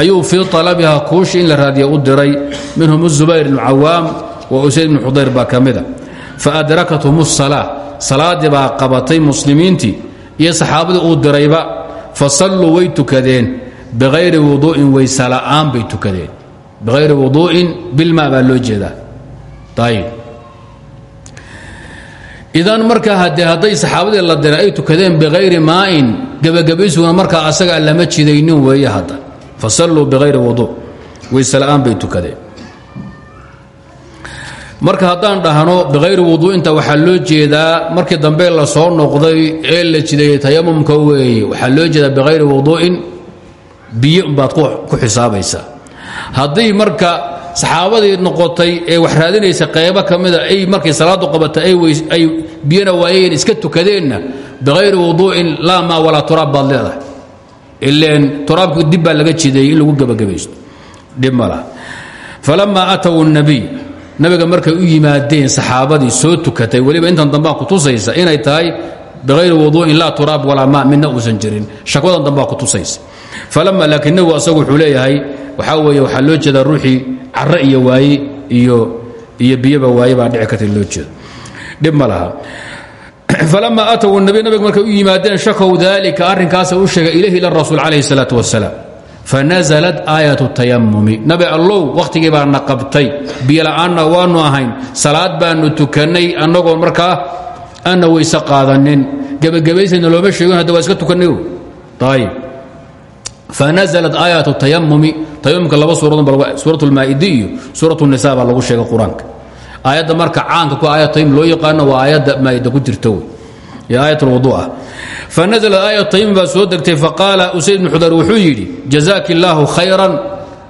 Speaker 1: ayuu fii talabiha kuushi in la raadiya u diray minhum zubayr bnu cawaam wa usayd bnu xudayr baa ka mida faadrakathm الsalaa salaadii baa qabatay muslimiintii iyo saxaabadii uu dirayba fasalluu way tukadeen biayri wuduu'in waysala'aan bay tukadeen biayri wuduu'in bilma baa loo jeedaa ayib idan markaa hade hadday saxaabadii la diray ay tukadeen biayri maa'in gebagabaysuguna markaa asagaa lama jidaynin weeye hadda. Fasalluu biayri wuduu waysala'aan bay tukadeen. Marka haddaan dhahno biayri wuduu'inta waxaa loo jeedaa markii dambe la soo noqday ee la jideeyey tayamumka weeye. Waxaa loo jeedaa biayri wuduu'in biyo umbaad ku xisaabaysaa. Haddii marka saxaabadii noqotay ee wax raadinaysa qaybo ka mida ay markay salaadu qabata ay biyana waayeen iska tukadeenna biayri wuduu'in laa maa walaa turaab baad leedahay. Ileen turaabki dib baa laga jideeyey in lagu gebagabaysto dhib ma laha. Falamaa aatow الnabiy nabiga markay u yimaadeen saxaabadii soo tukatay weliba intan dambaa kutusaysa inay tahay biayri wuduu'in laa turaab walaa maa midna uusan jirin. shakwadan dambaa kutusaysa falama laakiin nebigu asagu wuxuu leeyahay waxaa weeye waxaa loo jeedaa ruuxii carre iyo waaye iyo iyo biyaba waaye baa dhici karta loo jeedo dhib ma laha falama aatow nabi nabiga markay u yimaadeen shakow dalika arrinkaasa u sheegay ilayhi ila rasuul calayhi salaatu wasalaam fanaزlat aayat tayamumi nabi allow wakhtigii baa na qabtay biyola'aanna waanu ahayn salaad baanu tukannay annagoo markaa aanna weyse qaadanin gebagabaysayna looma sheegin hadda waa iska tukanay ayib fanaزlat aayaat tayamumi tayamumka laba suuradood suurat اlmaa'idi iyo suurat الnisa baa lagu sheegay qur-aanka aayadda marka caanka ku aayat tayamum loo yaqaano waa aayadda maa'ida ku jirta wey ee aayat اlwudu ah fanaزlat aayat tayamum baa soo degtay faqaala usayd bn xudar wuxuu yidhi jazaaki اllaahu khayran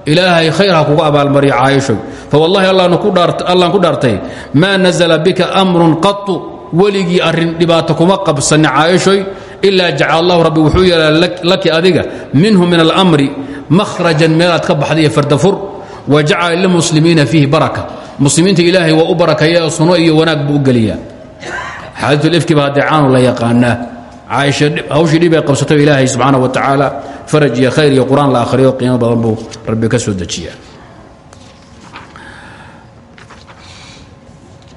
Speaker 1: ilaahay khayr ha kugu abaalmarya caaishoy fawallahi allaan ku dhaartay maa nazla bika amrun qatu weligii arrin dhibaato kuma qabsanni caaishoy ilaa jacala allahu rabbi wuxuu yeelaa laki adiga minhu min almri mahrajan meelaad ka baxda iyo fardafur wa jacala lilmuslimiina fiihi baraka. Muslimiinta ilaahay waa u barakeeya suno iyo wanaag buu u geliyaa. Xaadiulifkiba haddee caanu la yaqaanaa. Hawshii dhib ay qabsato ilaahay subxaana wa tacaala faraj iyo khayr iyo qur'aan la akhriyo qiimo badan buu rabbi ka soo dejiyaa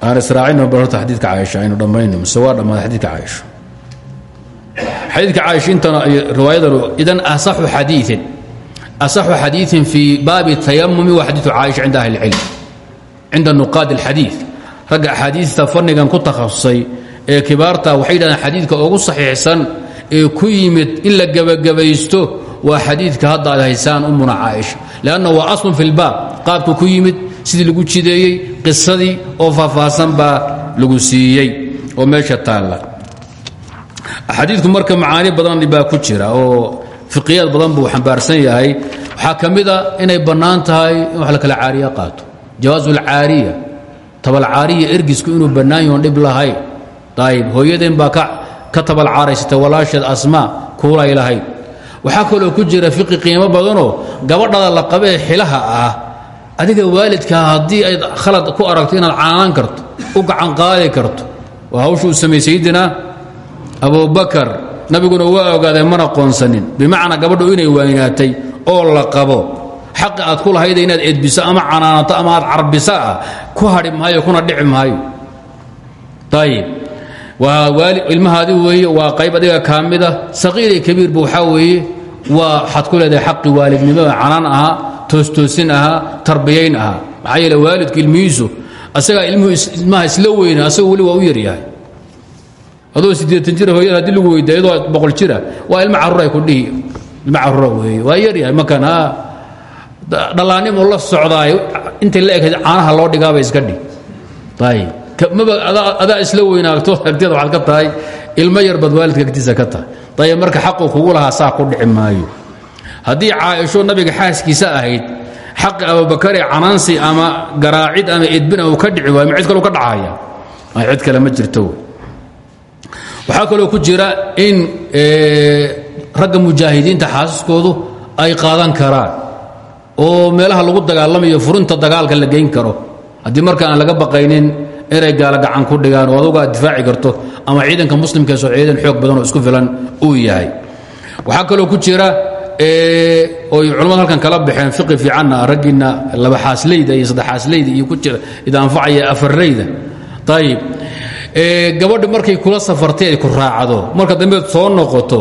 Speaker 1: aan israacino barta xadiidka caaisha aynu dhammayno mise waa dhammaaday xadiidka caaisha? Intana riwaayadan idan asaxu xadiiin asaxu xadiiin fii baabi tayamumi waa xadiidu caaisha cinda ahli اlcilm cinda nuqaad اlxadiid ragga axaadiista fannigan ku takhasusay ee kibaarta waxay yidhahdeen ugu saxiixsan ee ku yimid in la gebagabaysto waa xadiidka hadda aad haysaan ummuna caaisha leanna waa aslun fi qaabku ku yimid sidii lagu jideeyey qisadii oo faahfaahsan baa lagu siiyey oo meesha taalla. Xadiidku marka macaani badan baa ku jira oo fiqiyaad badan buu xambaarsan yahay. Waxaa ka inay bannaan tahay in wax la kala caariya qaato. Jawaasu alcaariya tabalcaariya ergisku inuu bannaan yahoon dhib lahayn. Ayib hooyadeen baa ka tabalcaaraysatay walaasheed asmaa kuulay lahayd waxaa kaloo ku jira fiqi qiimo badanoo gabadhada la qaba ee xilaha ah adiga waalidkaa haddii ayd khalad ku aragto inaad caanaan karto u gacan qaadi karto waa hawsha uu sameeyey sayidina abubakar nabiguna waa ogaadee mana qoonsanin. Bimacnaa gabadhu inay waynaatay oo la qabo. Xaqi aad ku lahayda inaad edbiso ama canaanato ama aad carbiso ah ku hadhi maayo kuna dhici maayo. Ayib waa waali ilmahaadi weeye waa qayb adiga kaa mida saqiir iyo kabiirba waxaa weeye. Waa waxaad ku leedahay xaqi waalidnimada canaan ahaa toostoosin ahaa tarbiyayn ahaa. Maxaa yeele waalidku ilmihiisu asagaa ilmaha isla weyna asagoo weli waa u yaryahay adoo siddeetan jira hooyada haddii lagu weyda iyadoo boqol jira waa ilmo carruur ay ku dhihi ilmo carruura weeye waa yaryahay makan ha dhallaannimo la socdaay intay la ekayd caanaha loo dhigaaba iska dhig. Ayib maba adaa isla weynaagto agteeda waxaad ka tahay ilmo yar baad waalidka agtiisa ka tahay. Ayib marka xaqu kugu lahaa saa ku dhici maayo haddii caaisho nabiga xaaskiisa ahayd xaqi abubakare canaansi ama garaacid ama edbin uu ka dhici waayo ma cid kaleu ka dhacaya? Cid kale ma jirto. Waxaa kaloo ku jira in ragga mujaahidiinta xaasaskoodu ay qaadan karaan oo meelaha lagu dagaalamayo furinta dagaalka la geyn karo. Haddii marka aan laga baqaynin inay gaalo gacan ku dhigaan oo adugu aad difaaci karto ama ciidanka muslimkaasoo ciidan xoog badan oo isku filan uu yahay. Waxaa kaloo ku jira oy culamadu halkan kala baxeen fiqi fiicanna raggiinna laba xaasleyda iyo saddex xaasleyda iyo ku jira idaanfacaya afarleyda ayib gabadhi markay kula safartay ay ku raacdo marka dambeed soo noqoto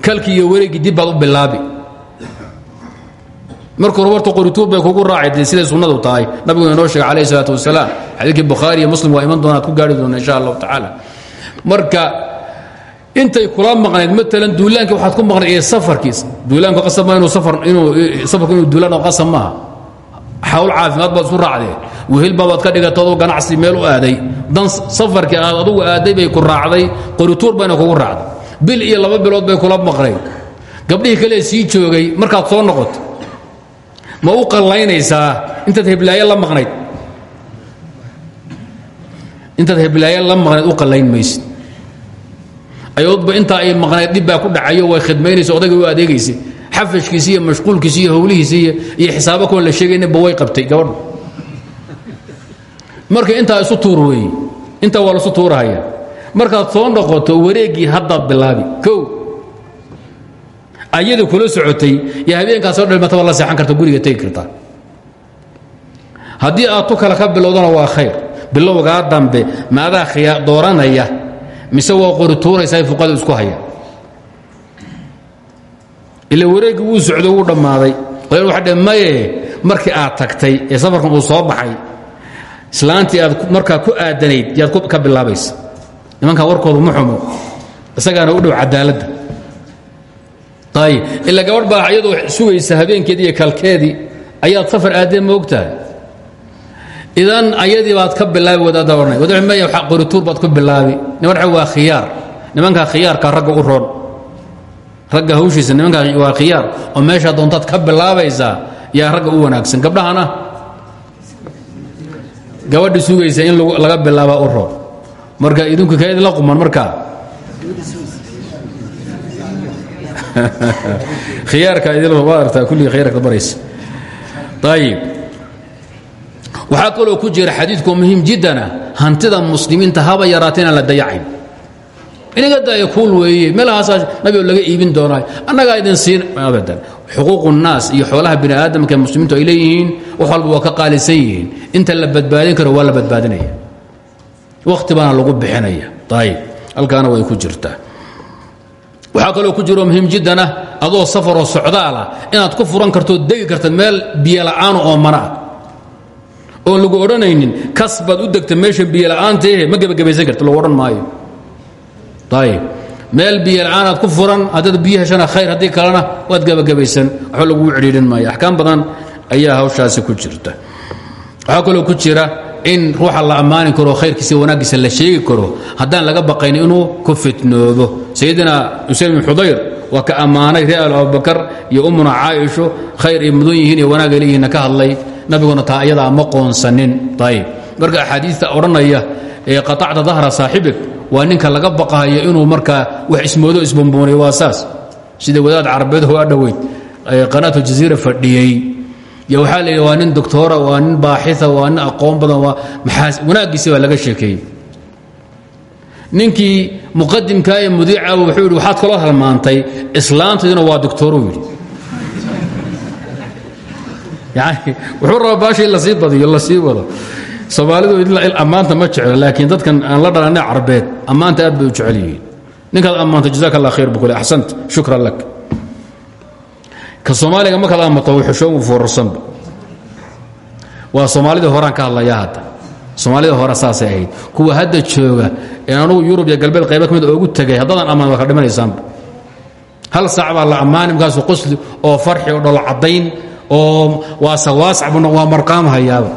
Speaker 1: kalkii iyo wareeggii dib baad u bilaabi. Marka hore warta qorituur bay kugu raacay siday sunnadu tahay. Nabiguna inoo sheegay calayh isalaatu wasalaam. Xadiidkii bukhaari iyo muslim waa iman doona ad ku gaari doona insha allahu tacaala. Marka intay kula maqnayd maalan duulaankii waxaad ku maqnayd safarkiis duulaanku qasab inuu safar inuu safarku inuu duulaan oo qasab maaha. Caafimaad baad isu raacdee. Wehelbaabaad ka dhigatay adoo ganacsi meel u aaday. Dan safarkii aad adugu aaday bay ku raacday qorituur bayna kugu raacday. Bil iyo laba bilood bay kula maqnayd gabdhihii kale sii joogay markaad soo noqoto ma u qallaynaysaa? Intaad heblaaye la maqnayd. Intaad heblaaye la maqnayd u qallayn maysid ayoodba intaa ay maqnayd dhib baa ku dhacayo way khidmaynaysa odayga u adeegaysay. Xafashkiisi iyo mashquulkiisi iyo howlihiisi iyo xisaabo koon la sheegaynaba way qabtay gabadhu marka intaa isu tuur weeye intaa waa laisu tuurahaya. Markaad soo noqoto wareeggii haddaad bilaabi kow. Ayada kula socotay iyo habeenkaasoo dhalmataba la seexan karta guriga tegi kartaa haddii aad tu kale ka bilowdana waa khayr. Bilowgaa dambe maadaa dooranaya mise waa qori tuuraysaa fuqadu isku haya? Ila wareeggii wuu socdo wuu dhammaaday. Qoleel waxa dhe maye markii aad tagtay ee safarkan uu soo baxay islaantii aad markaa ku aadanayd yaad ka bilaabaysa. Nimankan warkoodu ma xumo isagaana u dhow cadaaladda. Ayib ila gabadh baa iyadoo sugaysa habeenkeedii iyo kalkeedii ayaad safar aadeen ma ogtahay idan ayadii baad ka bilaabi maya qorituur baad ku bilaabi. Waa khiyaar. Nimankaa khiyaarkaa ragga u roon. Ragga hawshiisa nimankaa waa khiyaar. Oo meeshaa doontaad ka bilaabaysaa yaa ragga u wanaagsan. Gabdhahana? Gabadhi sugaysa in laga bilaabaa u roon. Marka idinku ka idinla quman markaa khiyaarka idinartaa kulligii khiyaarka baraysa. Ayib waxaa kaloo ku jira xadiidku muhiim jiddana hantida muslimiinta haba yaraata la dayacayn inaga daya kuul weeye meelahaasaa nabigo laga iibin doonaayo annagaa idin siin abadan. Xuquuqu nnaas iyo xoolaha bini aadamka ee muslimiintu ay leeyihiin ka qaalisan inta la badbaadin karo waa la badbaadinaya. Wakhti lagu bixinaya. Ayib halkaana way ku jirtaa. Waxaa kaloo ku jiro muhiim jiddan ah adoo safaroo socdaala inaad ku furan kartoo degi kartad meel biyola'aana oo mana oon lagu odhanaynin kas baad u degta meesha biyola'aantaehe ma gebagabaysan karta lagu odhan maayo. Ayib meel biyola'aanaad ku furan haddaad biyo heshana khayr haddii kalena waad gebagabaysan. Waxba laguu cidhiidhin maayo. Axkaam badan ayaa hawshaasi ku jirta. Waxaa kaloo ku jira in ruuxa la ammaani karo khayrkiisa wanaaggiisa la sheegi karo. Haddaan laga baqayn inuu ku fitnoobo sayidina usayd bin xudayr waa ka ammaanay real abubakar iyo ummuna caaisho khayr ay yihiin iyo ka hadlay nabiguna taa iyadaa ma qoonsanin. Ayib marka axaadiista odhanaya ee qaطacta dahra saaxibig waa ninka laga baqahayo inuu markaa wax ismoodo isbomboonay waa saas. Sida wadaad carabeed waa dhoweyd qanaatu jaziira fadhiyey. Yo waxaa la yidhi waa nin doctoora waa nin baaxia waa nin aqoon badan waa wanaaggiisi baa laga sheekeeyey ninkii muqadimkaa ee mudiica wuxuu yidhi waxaad kaloo halmaantay islaantayduna waa doctooruu yidhi. yani wuxuu rabaa baasha in la sii badiyo la sii wado. Soomaalidu ammaanta ma jeclo laakiin dadkan aan la dhalanay carbeed ammaanta aad bay u jecel yihiin. Ninkaad ammaanta jazaak allah khayr bukule axsant shukran lak. Ka soomaaliga markaad amato xushoon foorarsanba waa soomaalidii horaan ka hadlaya hadda. Soomaalida hore saasay ahayd. Kuwa hadda jooga ee anugu yurub iyo galbeed qayba ka mid oogu tegay haddaadan ammaan waa ka dhimanaysaanba. Hal saac baa la ammaani markaasu qosli oo farxi oo dholo caddayn oo waa marqaam hayaaba.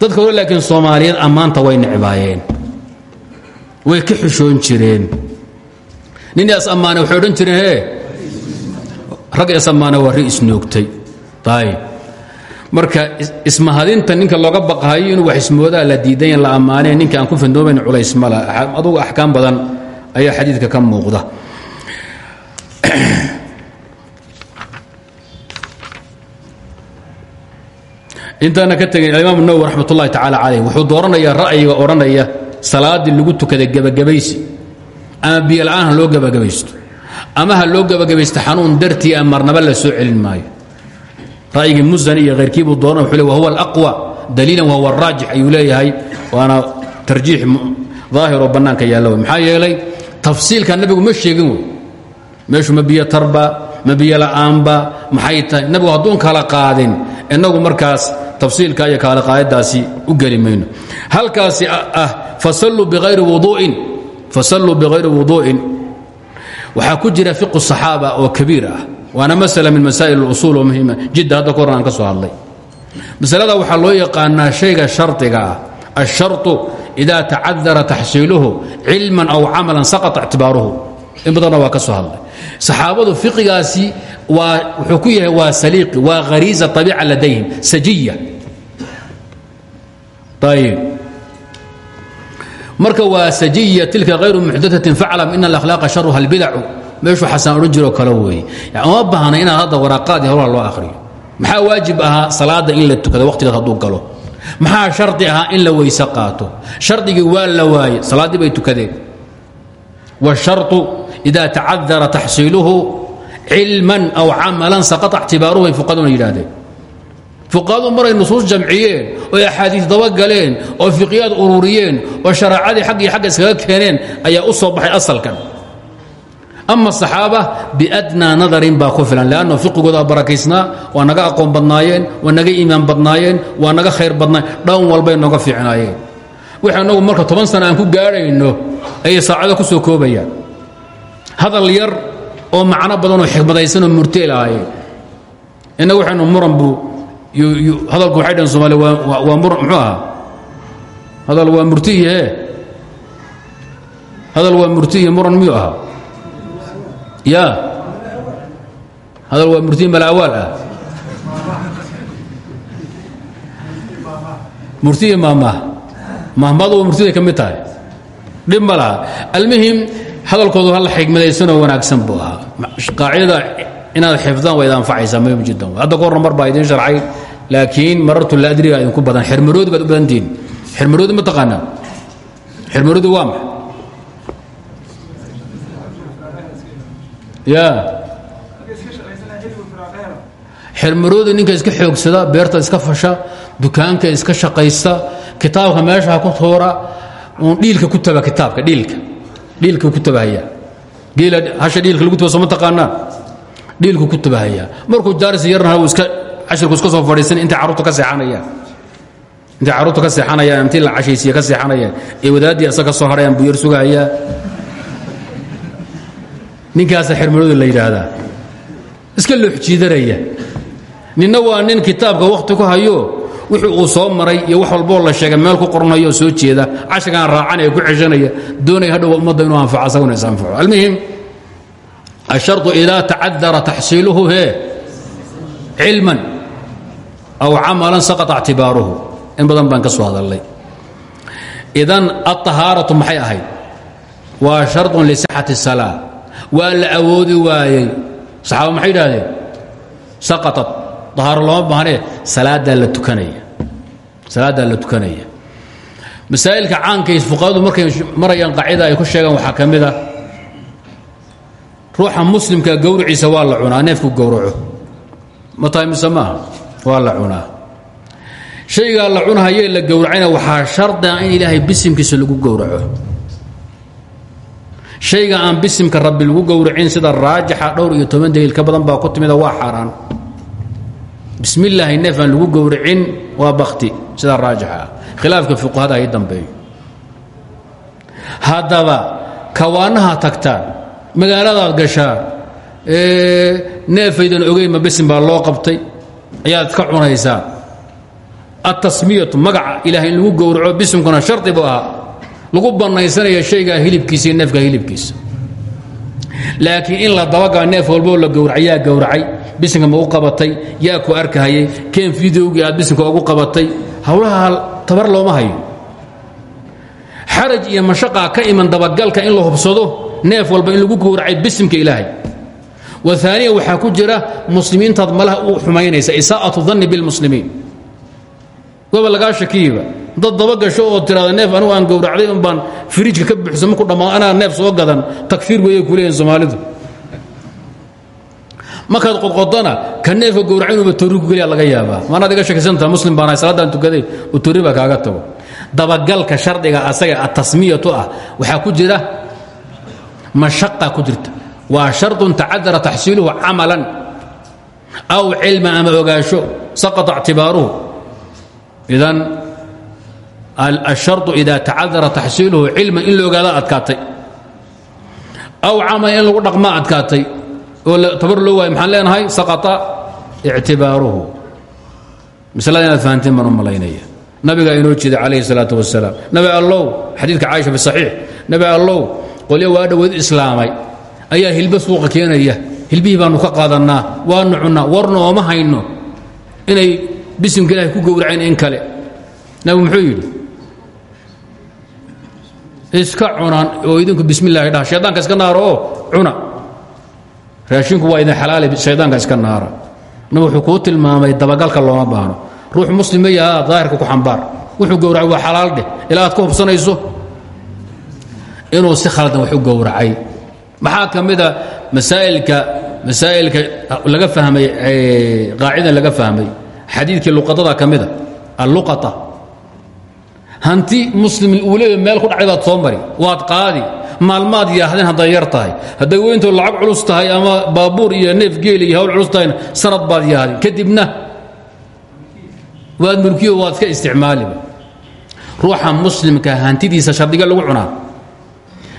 Speaker 1: Dadka hore laakiin soomaaliyeed ammaanta way necbaayeen. Way ka xushoon jireen. Nin is ammaane waxay odhan rag isamaana waa ri isnoogtay ayb marka ismahadinta ninka looga baqahayo inuu wax ismoodaa la diidayn la ammaaneen ninka aan ku fandoomayn culays mala adugu axkaam badan ayaa xadiidka ka muuqda intaana ka tegin alimaam nawwi raxmat ullahi tacaala calayh wuxuu dooranayaa ra'yiga odhanaya salaaddii lagu tukaday gebagabaysi ama biyola'aan ha loo gebagabaysto ama ha loo gebagabaysta xanuun dartii a marnaba la soo celin maayo. Ra'yigii musani iyo hayrkiibuu doona wuxuu le wahuwa alaqwa daliilan wahuwa araajix ayuu leeyahay waana tarjiix daahiroo bannaanka yaalla wey. Maxaa yeelay tafsiilka nabigu ma sheegin meeshu ma biyo tarba ma biyo la'aanba maxay tahay? Nabigu hadduun kala qaadin innagu markaas tafsiilka iyo kala qaadadaasi u geli mayno halkaasi ah fasalluu biayri wuduu'in fasalluu bikayri wuduu'in waxaa ku jira fiqu صaxaaba oo kabiir ah waana masala min masaa'il اlusuul oo muhima jidda hadda koran aan ka soo hadlay masalada waxaa loo yaqaanaa shayga shardiga ah الsharطu إida tacadara taxsiiluhu cilman aw camalan saqطa اctibaaruhu in badanna waa ka soo hadlay. Saxaabadu fiqigaasi waa wuxuu ku yahay waa saliiqi waa khariiza abiica ladayhim sajiya. Ayib marka waa sajiya tilka hayru muxdaatin faclam ina alakhlaaqa sharuha albidacu meeshuu xasaan odhan jiroo kale weeye. Uma baahna inaad hadda waraaqaadii horra loo akhriyo. Maxaa waajib ahaa salaada in la tukado waqtigaas hadduu galo? Maxaa shardi ahaa in la weyse qaato shardigii waa la waaye salaaddii bay tukadeen. Wsharu ida tacadara taxsiiluhu cilman aw camalan saqطa اctibaaruhu bay fuqaduna yidhaahdeen fuqahadu maray nusuus jamciyeen oo axaadiis dabagaleen oo fiqiyaad ururiyeen oo shareecadii xag iyo xagga iskaga keeneen ayaa u soo baxay asalkan ama asaxaaba biadnaa nadarin baa ku filan leanno fiqigooda barakaysnaa waa naga aqoon badnaayeen waa naga iimaan badnaayeen waa naga khayr badnaayeen dhan walbay nooga fiicnaayeen wix annagu hadal yar oo macno badan oo xikmadaysanoo murteel ahaayeen innagu waxaynu muran buu hadalku waxay dhaheen somaaliya waa muran muxuu ahaa? Hadal waa murti iyo hee hadal waa murti iyo muran miyuu ahaa? Ya hadal waa murti malaawaal ah? Murti iyo maahmaah mahmadu waa ka mid tahay? Dhib almuhim hadalkoodu hal xigmadaysanoo wanaagsan buu ahaa. Qaacidada inaad xifdaan waa id anfacaysaa muhiim jiddan hadda ka horna mar baa idiin sharcay laakiin marartu laadriga idinku badan. Xirmaroodi baad u badantihiin xirmaroodi ma taqaanaa? Xirmaroodi waa maxa ya xirmaroodi ninka iska xoogsada beerta iska fasha dukaanka iska shaqaysta kitaabka meesha ku tuura uun dhiilka ku taba kitaabka dhiilka dhiilka ku tabahaya. Geela hasha dhiilka lagu tuba sooma taqaanaan dhiilku ku tabahaya. Markuu jaaris yarna uu iska cashirku iska soo fadhiisan intay carruurta ka seexanayaan. Intay carruurta ka seexanayaan intii la cashaysiiya ka seexanayaan. Ee wadaaddii asaga soo hadhayaan buu yar sugahayaa ninkaasa la yidhaahdaa. Iska looxjiidaraya ninna waa nin kitaabka wakhti ku hayo wixii uu soo maray iyo wax walboo la sheegay meel ku qoranayo soo jeeda cashigaan raacanaya ku ceshanaya doonaya hadhow ummadda inuu anfaco asaguna is anfaco almuhim الشharط إida tacadara taxsiiluhu he cilman aw camalan saqطa اctibaaruhu in badan baan ka soo hadalnay idan aلطahaaraةu maxay ahayd waa sharط lisixaة الsalاة waa la awoodi waayey saxaaba maxay idhahdeen saqaطat طahaaro looma baahnee salaadaa la tukanaya. Salaadaa la tukanaya. Masaa'ilka caankays fuqahadu markay marayaan qaacida ay ku sheegaan waxaa ka mid a ruuxa muslimka gowriciisa waa la cunaa neefku gowraco. Ma tahay mise maaha waa la cunaa. Shaygaa la cunahayee la gowracayna waxaa shardi ah in ilaahay bisimkiisa lagu gowraco. Shayga aan bisimka rabbi lagu gowracin sida raajixa dhowr iyo toban daliil ka badan baa ku timida waa xaaraan bismi illaahi neef aan lagu gowracin waa bakti sida raajixa ah khilaafka fuqahada ay dambeeyo haddaba kawaanaha tagtaan magaaladaad gashaa neefaydan ogeyn ma bisin baa loo qabtay. Ayaad ka cunaysaa atasmiyatu magaca ilahay in lagu gowraco bisimkuna shardi buu lagu bannaysanaya shaygaa hilibkiisa neefka hilibkiisa. Laakiin in la dabagala neef walboo la gowraca yaa gowracay bisinka ma u qabatay? Yaa ku arkahayay? Keen fideogii aad bisinka ugu qabatay? Howlaha tabar looma hayo. Xaraj iyo mashaqaa ka iman dabagalka in la hubsado neef walba in lagu gowracay bisimka ilaahay. Waaniya waxaa ku jira muslimiintaad malaha u xumaynaysa isaa'atu danni bilmuslimiin waba lagaa shakiyiba. Dad dabagasho oo tiraada neef anugu aan gowracday un baan firiijka ka buuxsa marku dhammaa neef soo gadan takfiir weeyay ku leeyihiin soomaalidu markaad qodqodana ka neefka gowraca inuuba toori ku geliya laga yaabaa. Maanaad iga sheekaysanta muslim baanahay salaaddaan tukaday oo toori baa kaaga tago. Dabagalka shardiga asaga atasmiyatu ah waxaa ku jira mashaqa ku jirta. Waa shardun tacadara taxsiiluhu camalan aw cilman ama ogaansho saqata ictibaaruhu. Idan ashardu ida tacadara taxsiiluhu cilman in la ogaada adkaatay aw camalan in lagu dhaqmaa adkaatay oo tabar loo waayo maxaan leenahay saqaa ictibaaruhu. Maslada inaad fahanteen baan u malaynaya. Nabigaa inoo jeeda calayhi salaatu wasalaam nabi allow xadiidka caaisha fi saxiix. Nabi allow qolyo waa dhoweed islaamay. Ayaa hilbo suuqa keenaya. Hilbihii baanu ka qaadannaa. Waanu cunnaa. Warna ooma hayno. Inay bisimka ilaahay ku gowracayn in kale. Nabi muxuu yidhi iska cunaan oo idinku bismillaahi dhaha. Shaydaanka iska naaro oo cuna raashinku waa idin xalaali shaydaanka iska naara nabi wuxuu kuu tilmaamay dabagalka looma baahno. Ruux muslima yahaa daahirka ku xambaar. Wuxuu gowracay waa xalaal dheh. Ilaa aad hubsanayso. Inuu si khaldan wax gowracay. Maxaa ka mida masaailka laga fahmay qaacidan laga fahmay? Xadiidkii luqadada ka mida alluqata. Hanti muslim uu meel ku dhacday soo mari. Waad qaadi maalmaad yaahdeen hadday yar tahay. Hadday weyntoo lacag culus tahay ama baabuur iyo neef geeli iyo hawl culus tahayna sanad baad yaahdeen. Kadibna waad mulkiyo waad iska isticmaaliba ruuxa muslimka hantidiisa shardiga lagu cunaa.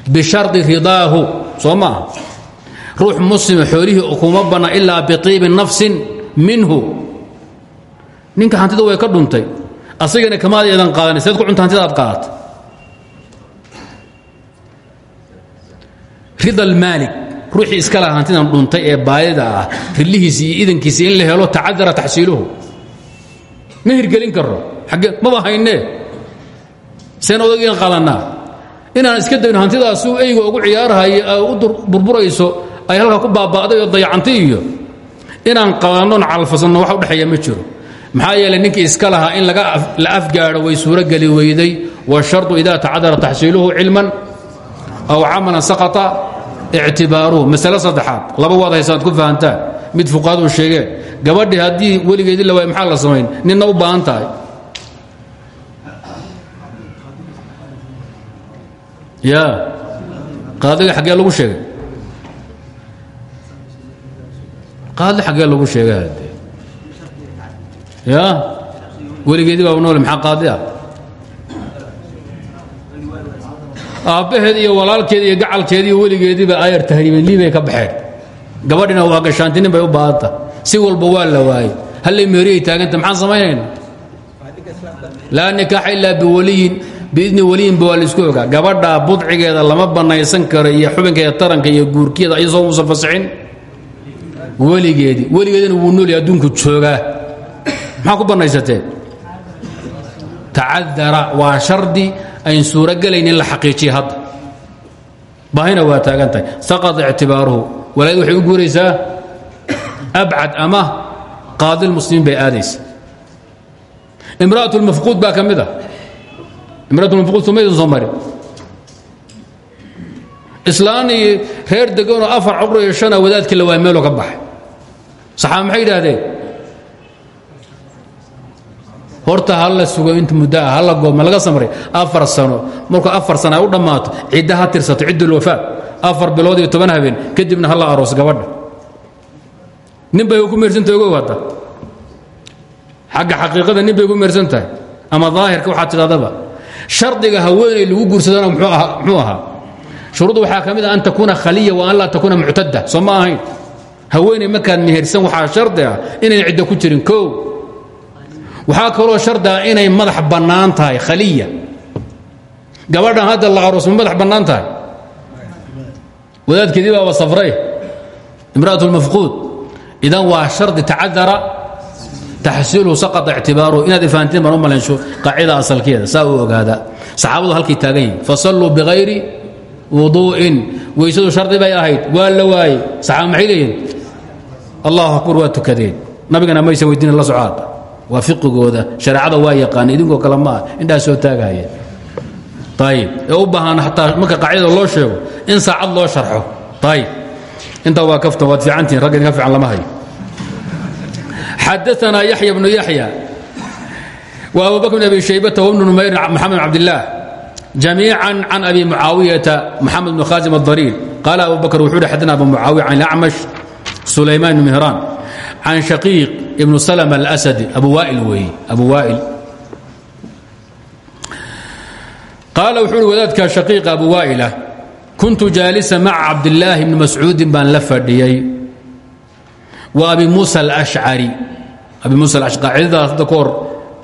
Speaker 1: Bishardi ridaahu soo maaha ruux muslima xoolihii kuma banna ilaa biiibi nafsin minhu. Ninka hantida way ka dhuntay. Asagana kamaad eedan qaadan seed ku cunta hantida aad rida almaalik ruuxii iska laha hantidan dhuntay ee baadida ah. Rillihiisi iyo idankiisi in la helo tacadara taxsiiluhu. Ma hirgelin karo maba haynee seen odagiin qadanaa inaan iska dayno hantidaas uu eyga ugu ciyaarhayo u burburayso ay halkaa ku baaba'day oo dayacantay iyo. Inaan qadannoon calfasanno wax udhexeeya ma jiro. Maxaa yeelay ninkii iska lahaa in la afgaadho way suurogeli weyday. Washardu ida tacadara taxsiiluhu cilman aw camalan saqata ictibaaruhu masale saddexaad laba waad haysaad ku fahantaan mid fuqahadu sheegeen gabadhii haddii weligeedii la waay maxaa la samayn ninna u baahan tahay ya qaadiga xaggee lagu sheegay qaadi xaggee lagu sheegay hade ya weligeedii baaba noole maxaa qaadi ah aabbaheed iyo walaalkeed iyo gacalkeed iyo ayar tahriibeen liibay ka baxeen. Gabadhina waa gashaantinin bay u baadanta si walba waa la waayey. Hallay meeriyay taaganta maxaan samaynayna laa nikaaxa ilaa biwaliyin biidni waliyinba waa la isku ogaa. Gabadhaa budcigeeda lama bannaysan karo iyo xubinkeeda taranka iyo guurkeeda ayasoo muusan fasixin. Weligeedii weligeedina wuu noolya adduunku joogaa. Maxaa ku bannaysateen tacadara waa shardi ayn suurogelayn in la xaqiijiya hadda baahina waa taagan saqada ictibaaruhu. Walaad waxay u guuraysaa abcad ama qaadi lmuslimiin bay aadaysa. Imra'at lmafquud baa ka mid a imra'at lmafquud somaydun soo marin. Islaan iyo reer deganoo afar caqro iyo shana wadaadkii la waa meeloo ka baxay. Saxaaba maxay horta hala sugo inta muddaa hala goobma laga samray afar sano. Markuu afar sana u dhammaato cidda ha tirsato ciddulwafaa afar bilood iyo toban habeen kadibna hala aroos gabadha nin ku meersantahay ogow hadda xagga xaqiiqada nin ku meersan tahay. Ama daahirka waxaad tidhahdaba shardiga haweeney lagu guursadana muxuu ahaa. Shuruudda waxaa ka mid ah an takuuna khaliya wa an laa takuuna muctada soo ma ahayn. Haweeney markaad mehersan waxaa shardi ah ku jirin. Kow waxaa kaloo shardiga inay madax bannaan tahay khaliya. Gabadhan hadda la aroos ma madax bannaan tahay? Wadaadkeedii baaba safray. Imra'at lmafquud idan waa shardi tacadara. Taxsiiluhu saqata ictibaaruhu inaad ifahantiin baan u malaysho qaacida asalkeeda saa u ogaada. Saxaabadu halkay taagan yihiin fasalluu bikayri wuduu'in weysadu shardi bay ahayd. Waa la waayey. Saxaaba allahu akbar waa tukadeen. Nabigana maysan weydiina la socaad waa fiqigooda shareecada waa yaqaana idinkoo kale ma ah indhaha soo taagahaya ayib ee u baahan hataa marka qaacidada loo sheego in saacad loo sharxo. Ayib intaa waa kaftan waad fiicantihin ragga idinka fiican lama hayo. Xadaanaa yaxya bnu yaxya wa abubakr bn abi shaybata wabnu numayr maxamed cabdillaah jamiican can abi mucaawiyata moxamed bn khaasim adariir qaala abu bakr wuxuu hi xadana abu mucaawiya can ilacmash sulayman bn mihraan can shaqiiq ibnu slm alasadi abu waail weeye abu waail qaala wuxuu uhi wadaadka shaqiiqa abu waa'ilah kuntu jaalisa maca cabdillaahi bni mascuudin baan la fadhiyey wa abi muusa alashcari abi muusa qaacidadaas hadda ka hor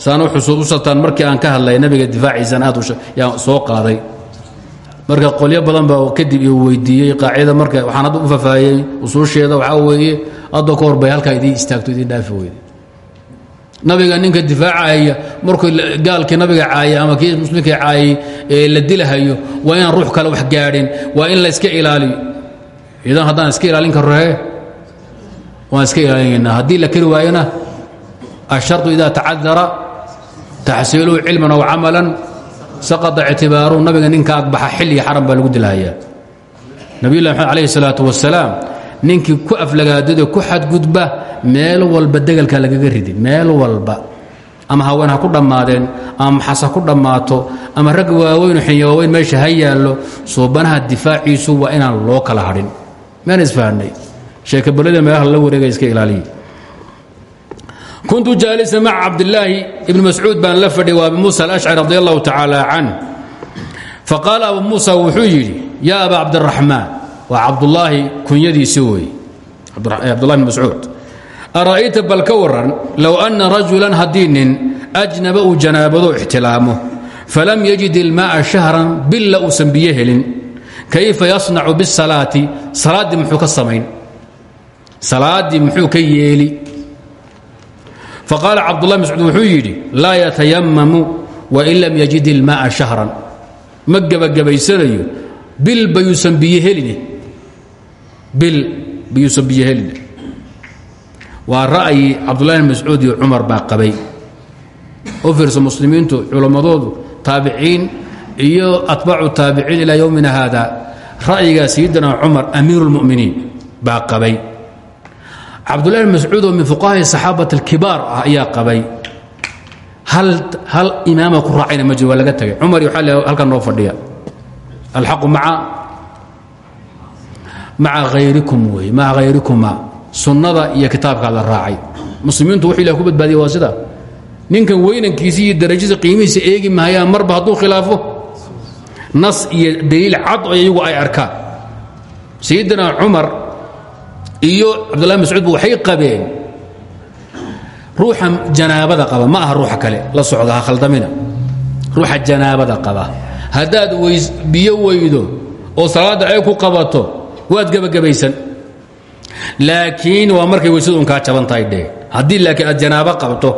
Speaker 1: saana xusuusataan markii aan ka hadlay nabiga difaaciisana aad yaan soo qaaday marka qolyo badan baa kadib uu weydiiyey qaacidada marka waxaan hadda u fafaahiyey usuusheeda waxaa weeye hadda ka horbay halkaa idii istaagto idin dhaafi weyde. Nabiga ninka difaacaya markuu gaalkii nabiga caaya ama kii muslimkii caayay ee la dilahayo waa inaan ruux kale wax gaadhin waa in la iska ilaaliyo. Idan haddaan iska ilaalin karro he waan iska ilaalinaynaa haddii la keri waayona ashartu idaa tacadara taxsiiluu cilman aw camalan saqada ictibaaruhu nabiga ninka agbaxa xil iyo xaran baa lagu dilhayaa nabiyullahi maxamed alayhi isalaatu wasalaam ninkii ku aflagaadado ku xadgudba meel walba degalka lagaga ridi meel walba. Ama haween ha ku dhammaadeen ama maxas ha ku dhammaato ama rag waaweyn xinya waaweyn meesha ha yaallo suubanaha difaaciisu waa inaan loo kala hadhin. Maan isfahanay sheekabalada meelaha la wareega iska ilaaliya kuntu jaalisa maca cabdilaahi ibni mascuud baan la fadhiy wa abi muusa alashcari radi allahu tacaala can abu muusa wuxuu yidhi yaa aba cabdiraxmaan waa cabdulaahi kunyadiisi wey cabdulahi bn mascuud. Ara'ayta bal ka waran low anna rajulan haddii nin ajnaba uu janaabado ixtilaamo falam yajid ilmaaa shahran billa uusan biyo helin kayfa yasnacu bisalaati? Salaaddii muxuu ka samayn. Salaaddii muxuu ka yeeli. Faqaala cabdullah mascuud wuxuu yidhi laa yatayamamu wain lam yajid ilmaaa shahran. Ma gebagabaysanayo bil bayuusan bil bayuusan biyo helin. Ra'yi cabdullahi bn mascuud iyo cumar baa qabay. U muslimiintu culammadoodu taabiciin iyo atbaacu taabiciin ilaa yowmina haada ra'yigaa sayidina cumar amiiru اlmuminiin baa qabay. Cabdullahi bn mascuud min fuqahaai saxaabat alkibaar ah ayaa qabay. Hal imaama ku raacayna ma laga tagay. Cumar iyo halkan noo fadhiya. Alxaqu maa hayrikum wey maca hayrikuma sunnada iyo kitaabkaa la raacay. Muslimiintu wuxuu ilah ku badbaadiya waa sida. Ninkan weynankiisi iyo darajadiisa qiimihiisa eegi mahayaan marba hadduu khilaafo. Nas iyo daliil cad oo iyagu ay arkaan. Sayidina cumar iyo cabdullahi mascuud ba waxay qabeen ruuxa janaabada qaba. Ma aha ruuxa kale la socda ha khaldamina. Ruuxa janaabada qaba. Haddaad biyo weydo oo salaadda ay ku qabato waad gebagabaysan laakiin waa markay weysadu un kaa jaban tahay dheh haddii laakiin aad janaabo qabto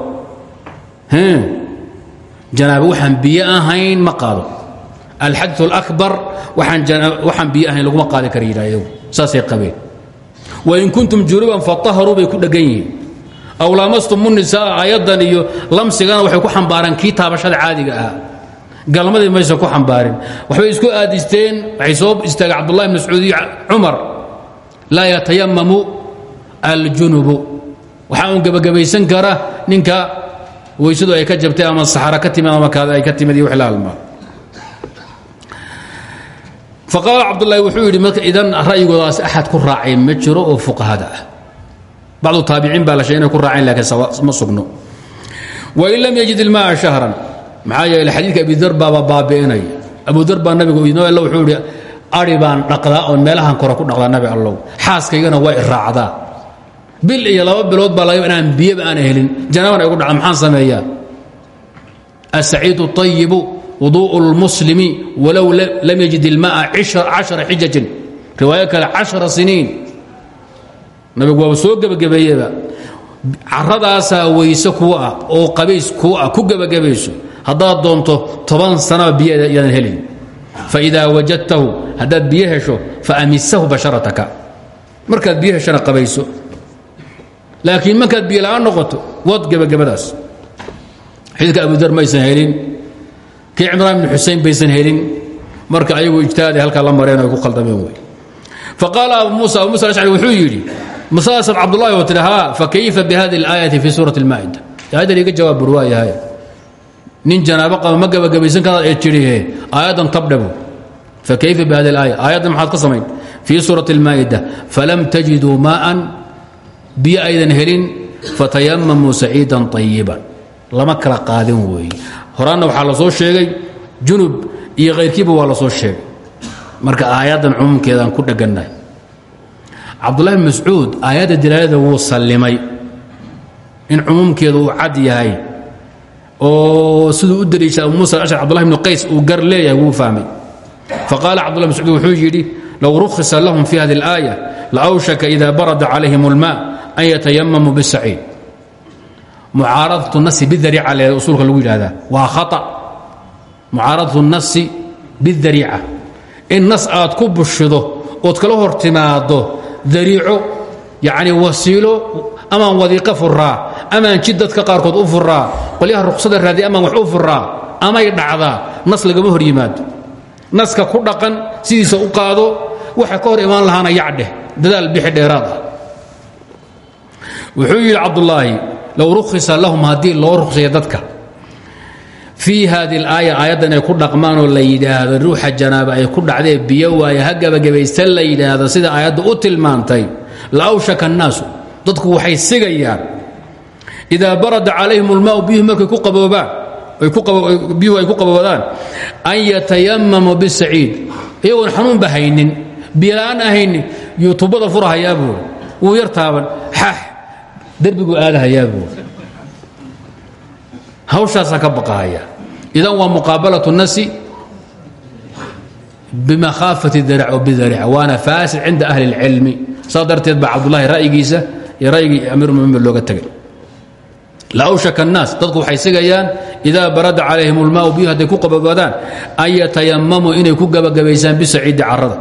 Speaker 1: janaabo waxaan biyo ahayn ma qaado alxadث اlأkbar waxaan biyo ahayn laguma qaadi kara yidhah saasay qabeen wain kuntum junuban faطaharuu bay ku dhegan yihiin aw laamastum الnisaa ayadan iyo lamsigana waxay ku xambaaraan kii taabashada caadiga ahaa galmadii maysan ku xambaarin. Waxbay isku aadisteen waxay soo istaagay cabdullahi bn mascuud iyo cumar laa yatayamamu aljunubu. Waxaa un kara ninka weysadu ay ka jabtay ama saxara ka timid ama kaada ay ka timid iyo wix la halmaa faqaala cabdulahi wuxuu yidhi marka idan ra'yigoodaas axad ku raacay ma jiro oo fuqahada ah. Bacdu baa la inay ku raaceen laakiin ma sugno. Wain lam yajid ilmaaa shahran maxaa yeele xadiidka abidar baaba baabi'inaya abudar baa nabigu inoo alla wuxuu yidhi ari baan meelahan kore ku dhaqdaa nabi allow. Xaaskaygana waa iraacdaa bil iyo laba bilood baa inaan biyaba aan helin. Janaaban ay gu dhacda maxaan sameeyaa? Asaciidu ayibu wuduء اlmuslimi walow lam yajid ilma'a cashara xijajin. Riwaayo kale cashara siniin. Nabigu waaba soo gebagabeeyeba caradaasaa weyse kuu ah oo qabays kuu ah ku gebagabayso haddaad doonto toban sanaba biyo yaadan helin. Faidaa wajadtahu haddaad biyo hesho faamisahu basharataka. Markaad biyo heshana qabayso. Laakiin markaad biyo la'aan noqoto wad gebagabadaas. Xididka abudar maysan helin kii cimraan bn xusein baysan helin marka ayagu ijtihaaday halkaa la mareen ay ku khaldameen wey faqaala abu muusa abu musa alashcari wuxuu yidhi masaasab cabdullahi oo tidhi haa fakayfa bihadi اlaayati fi suurati اlmaa'ida aayaddan iga jawaab bur waa yahay nin janaabo qaba ma gabagabaysan karaad ee jirihe aayaddan tabdhabu fa kayfa bi hadi alaaya aayaddan maxaad ka samayn? Fii suurati almaa'ida falam tajiduu maa'an biyo aydan helin fatayamamuu saciidan طayiban lama kala qaadin weeye horaanna waxaa la soo sheegay junub iyo khayrkiiba waa la soo sheegay. Marka aayaddan cumuumkeedaan ku dhegannahay cabdullahi mascuud aayadda dilaalada wuu sallimay. In cumuumkeedu cad yahay oo siduu u daliishay abu musa ashar cbdullahi bnu qays uu gar leeyahay wuu fahmay faqaala cabdullah mascuud wuxuu yidhi low rukhisa lahum fi hadi اlaaya laawshaka ida barada calayhim اlmaa an yatayamamuu bisaciid mucaaradatu nasi bidariica leeda usuulka lagu yidhahdaa waa khata. Mucaaradatu nasi bidariica in nas aad ku bushido ood kala hor timaado dariico yacni amaan wadiiqo furaa. Amaan jid dadka qaarkood u furaa. Qolyaha ruksada raadi amaan wax u furaa. Amay dhacdaa nas lagama hor yimaado. Naska ku dhaqan sidiisa u qaado. Waxa ka hor imaan lahaana yacdheh dadaal bixi dheeraad ah. Wuxuu yidhi cabdulaahi low rukhisa lahum haddii loo ruksaya dadka fii hadi اlaaya aayaddan ay ku dhaqmaanoo la yidhaahdo ruuxa janaaba ay ku dhacdee biyo waaye ha gebagabaysta la yidhaahdo sida aayadda u tilmaantay. La awshaka annaasu dadku waxay sigayaan. Idaa barada calayhim ulmaau biyuhu markay ku qaboobaan biyuhu ay ku qaboobadaan an yatayamamuu bisaciid iyagoon xanuunba haynin biyola'aan ahaynin yuu tubada furahayaa buuri wuu yar taaban. Xaax derbiguu aadahayaa buuri hawshaasaa ka baqahaya idan waa muqaabalat nasi bimakhaafati daric o bidaric waana faasid cinda ahli اlcilmi saa darteed baa cabdulahi ra'yigiisa iyo ra'yigii amiirmuminin looga tegay lawshaka الnaas dadku waxay sigayaan idaa barada calayhim اlmaau biyu hadday ku qababaadaan an yatayamamuu inay ku gabagabaysaan bisaciidi carada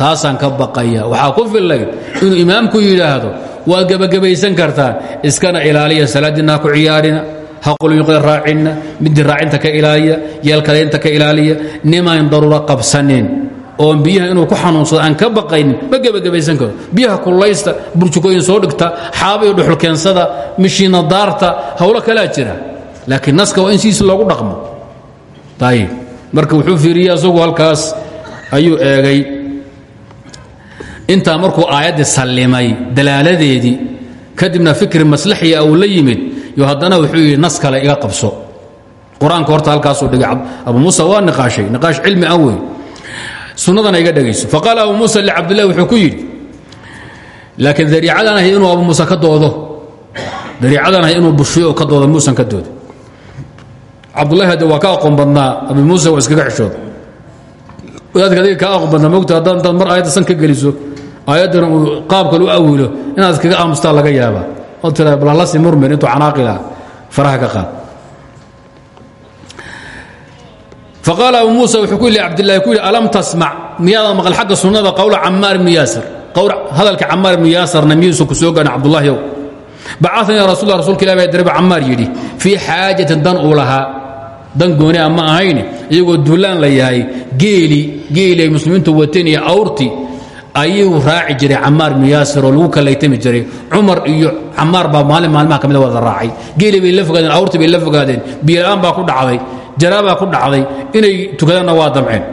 Speaker 1: taasaan ka baqaya waxaa ku fillayd inuu imaamku yidhaahdo waa gebagabaysan kartaan iskana ilaaliya salaadiina ha ku ciyaarina haquluyuqda raacinna midii raacinta ka ilaaliya yeelkadaynta ka ilaaliya nimaan daruuro qabsanin oon biyaha inuu ku xanuunsado aan ka baqaynin ma karo biyaha kullaysta burjukooyin soo dhigta xaaba dhuxulkeensada mishiina daarta hawlo kalaa jira. Laakiin naska waa in loogu dhaqmo. Ayib marka wuxuu fiiriyey asagu halkaas ayuu eegay intaa markuu aayaddii sallimay dalaaladeedii kadibna fikri maslaxiya uu la yimid yo wuxuu yidhi nas iga qabso. Qur'aanka horta halkaasuu dhigay. Abu muusa waa niqaashay. Niqaash cilmi ah sunnadana iga dhegayso faqaala abu muusa licabdillahi wuxuu ku yidhi laakiin dariicadan ahay inuu abu muuse ka doodo. Dariicadan ahay inuu bushiyo oo ka doodo muusan ka doodo. Cabdullahi hadde waa ka aqoon badnaa abu muuse waa iskaga xishooda wadaadka adiga kaa aqoon badnaa mogta haddaan intaad mar aayadda san ka geliso aayaddana uu qaabkan u awilo inaad iskaga aamustaa laga yaabaa. Oo tira balhalasi murmin intuu canaaqila faraha ka qaad faqaala abu muusa wuxuu ku yidhi cabdillahi ku yidhi alam tasmac? Miyaadan maqal xagga sunnada qowla camaar ibni yaasir. Hadalka camaar ibni yaasarna miyuusan ku soo gaadhin cabdullahyow bacanii rasulla rasulka ilah baa dirba camaar yidhi fii xaajatin dan uu lahaa. Dan gooni a ma ahayn iyagoo duulaan la yahay. Geeli geeli ay muslimiintu wateen iyo awrti ayuu raaci jiray camaar ibnu yaasir oo lagu kallaytami jiray. Cumar iyo camaar baa maalin maalmaha ka mida wada raacay. Geeli bay la fogaadeen awrti bay la ku dhacday janaabaa ku dhacday inay tukadaanna waa damceen.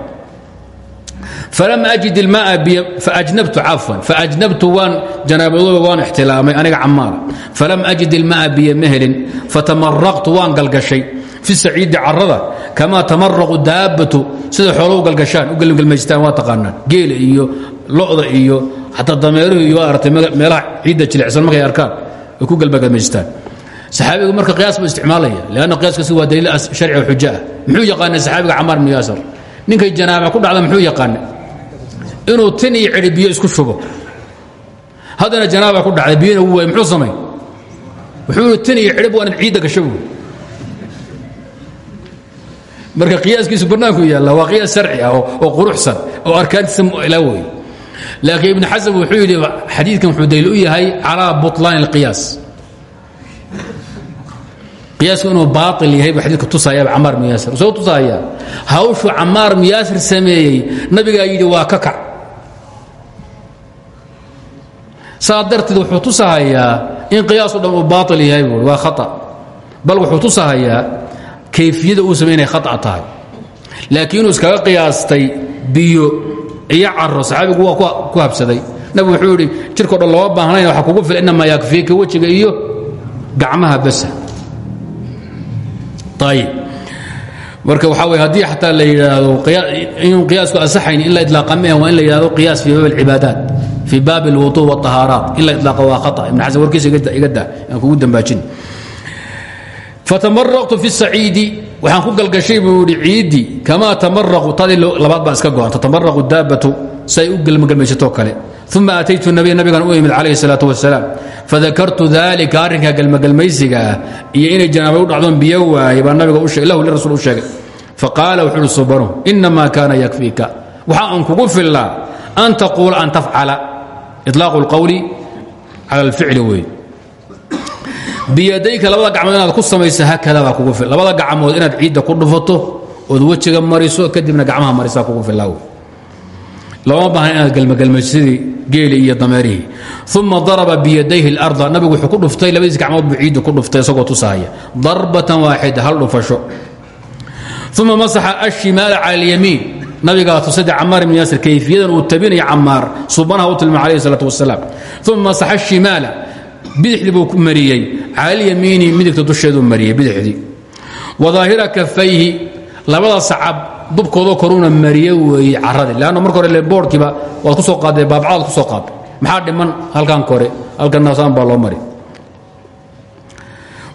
Speaker 1: Falam ajid ilmaa biy faajnabtu cafwan faajnabtu waan janaabadooba waan ixtilaamay aniga camaara falam ajid ilmaa biyo ma helin fatamaraqtu galgashay fi saciidi carada kamaa tamaraqu daabbatu sida xoolo galgashaan u gelmaystaan waa taqaanaan. Geela iyo lo'da iyo xataa dameeruhu iyo aragtay meelaha ciidda jilicsan markay arkaan ay ku gelmagelmaystaan saxaabigu marka qiyaas buu isticmaalaya lanna qiyaaskaasi waa daliil sharci oo xujo ah muxuu yaqaanay saxaabiga camaar ibnu yaasar ninkay janaaba ku dhacda muxuu yaqaanay? Inuu tin iyo cidhi biyo isku shubo. Haddana janaaba ku dhacday biyona wuu waay muxuu samay? Wuxuu yidhi tin iyo cidhib waa inaad ciidda gasho buui marka qiyaaskiisu bannaanku yaalla waa qiyaas sharci ah oo quruxsan oo arkaantiisa ilaa wey laakiin ibnu xasan wuxuu yidhi xadiidkan wuxuu daliil u yahay calaa buطlaan اlqiyaas qiyaasku inuu baail yahay buu xadiidka tusayaaba camaar ibnu yaasir soo tusaaya hawshuu camaar ibnu yaasir sameeyey nabigaa yidhi waa ka kac. Saa wuxuu tusahayaa in qiyaaso dhan uu yahay waa khaa bal wuxuu tusahayaa kayfiyada uu samey inay tahay. Laakiin inuu iskaga qiyaastay biyo iyo caro saxaabigu waa ku habsaday. Nabigu wuxuu yidhi jirko dhan waxa kugu fila inamaa yakfiika wejiga iyo gacmaha basa marka waxaa wey haddii xataa la yidhaahdo inuu qiyaasku asaxayn in la idlaaqa mehe waa in qiyaas fii baab alcibaadaat fii baabi alwudu wاطahaaraat in la idlaaqa waa khata ibn xasan warkiisa iga dah aan dambaajin fatamaraqtu fi saciidi waxaan ku galgashay buu yidhi ciiddii kamaa tamaraqu tadii labaad baa iska go'an tatamaraqu daabatu u gelmagelmaysatoo kale uma ataytu nabiy nabigan u imid calayhi salaat wasalaam fadakartu daalika arrinka galmagelmaysiga ah iyo inay janaabay u dhacdoon biyo waayay baa nabigalahu lirasul u sheegay faqaala wuxuu uhi subanu inamaa kaana yakfiika waxa aan kugu fillaa an taquula an tafcala ilaaqu اlqowli cala alficli wey biyadayka labada gacmood inaad ku samaysa haakada baa kugu labada gacmood inaad ciidda ku dhufato ood wejiga mariso kadibna gacmaha marisaa kugu fillaa wey lama baahna inaad gelmagelmayso sidii geeli iyo dameerihii uma daraba biyadayhi اlarda nabigu wuxuu ku dhuftay labadiis gacmood buu ciidda ku dhuftay isagoo tusaaya darbatan waaxida hal dhufasho uma masaxa ashimaala cala اlyamiin nabigaa tusada camaar ibn yaasir kayfiyadan uu tabinaya camaar subanaha u tilma alayh الsalaaة wasalaam uma masaxa الshimaala bidixdii buu mariyey calalyamiini midigta dusheeduu mariyey bidixdii wadaahira kafayhi labada sacab dubkoodoo koruuna mariye weeye caradii leanna marka hore boorkiiba waad ku soo qaadee baabcadaad ku soo qaadday maxaa dhiman? Halkan kore halkan naasaan baa loo mari.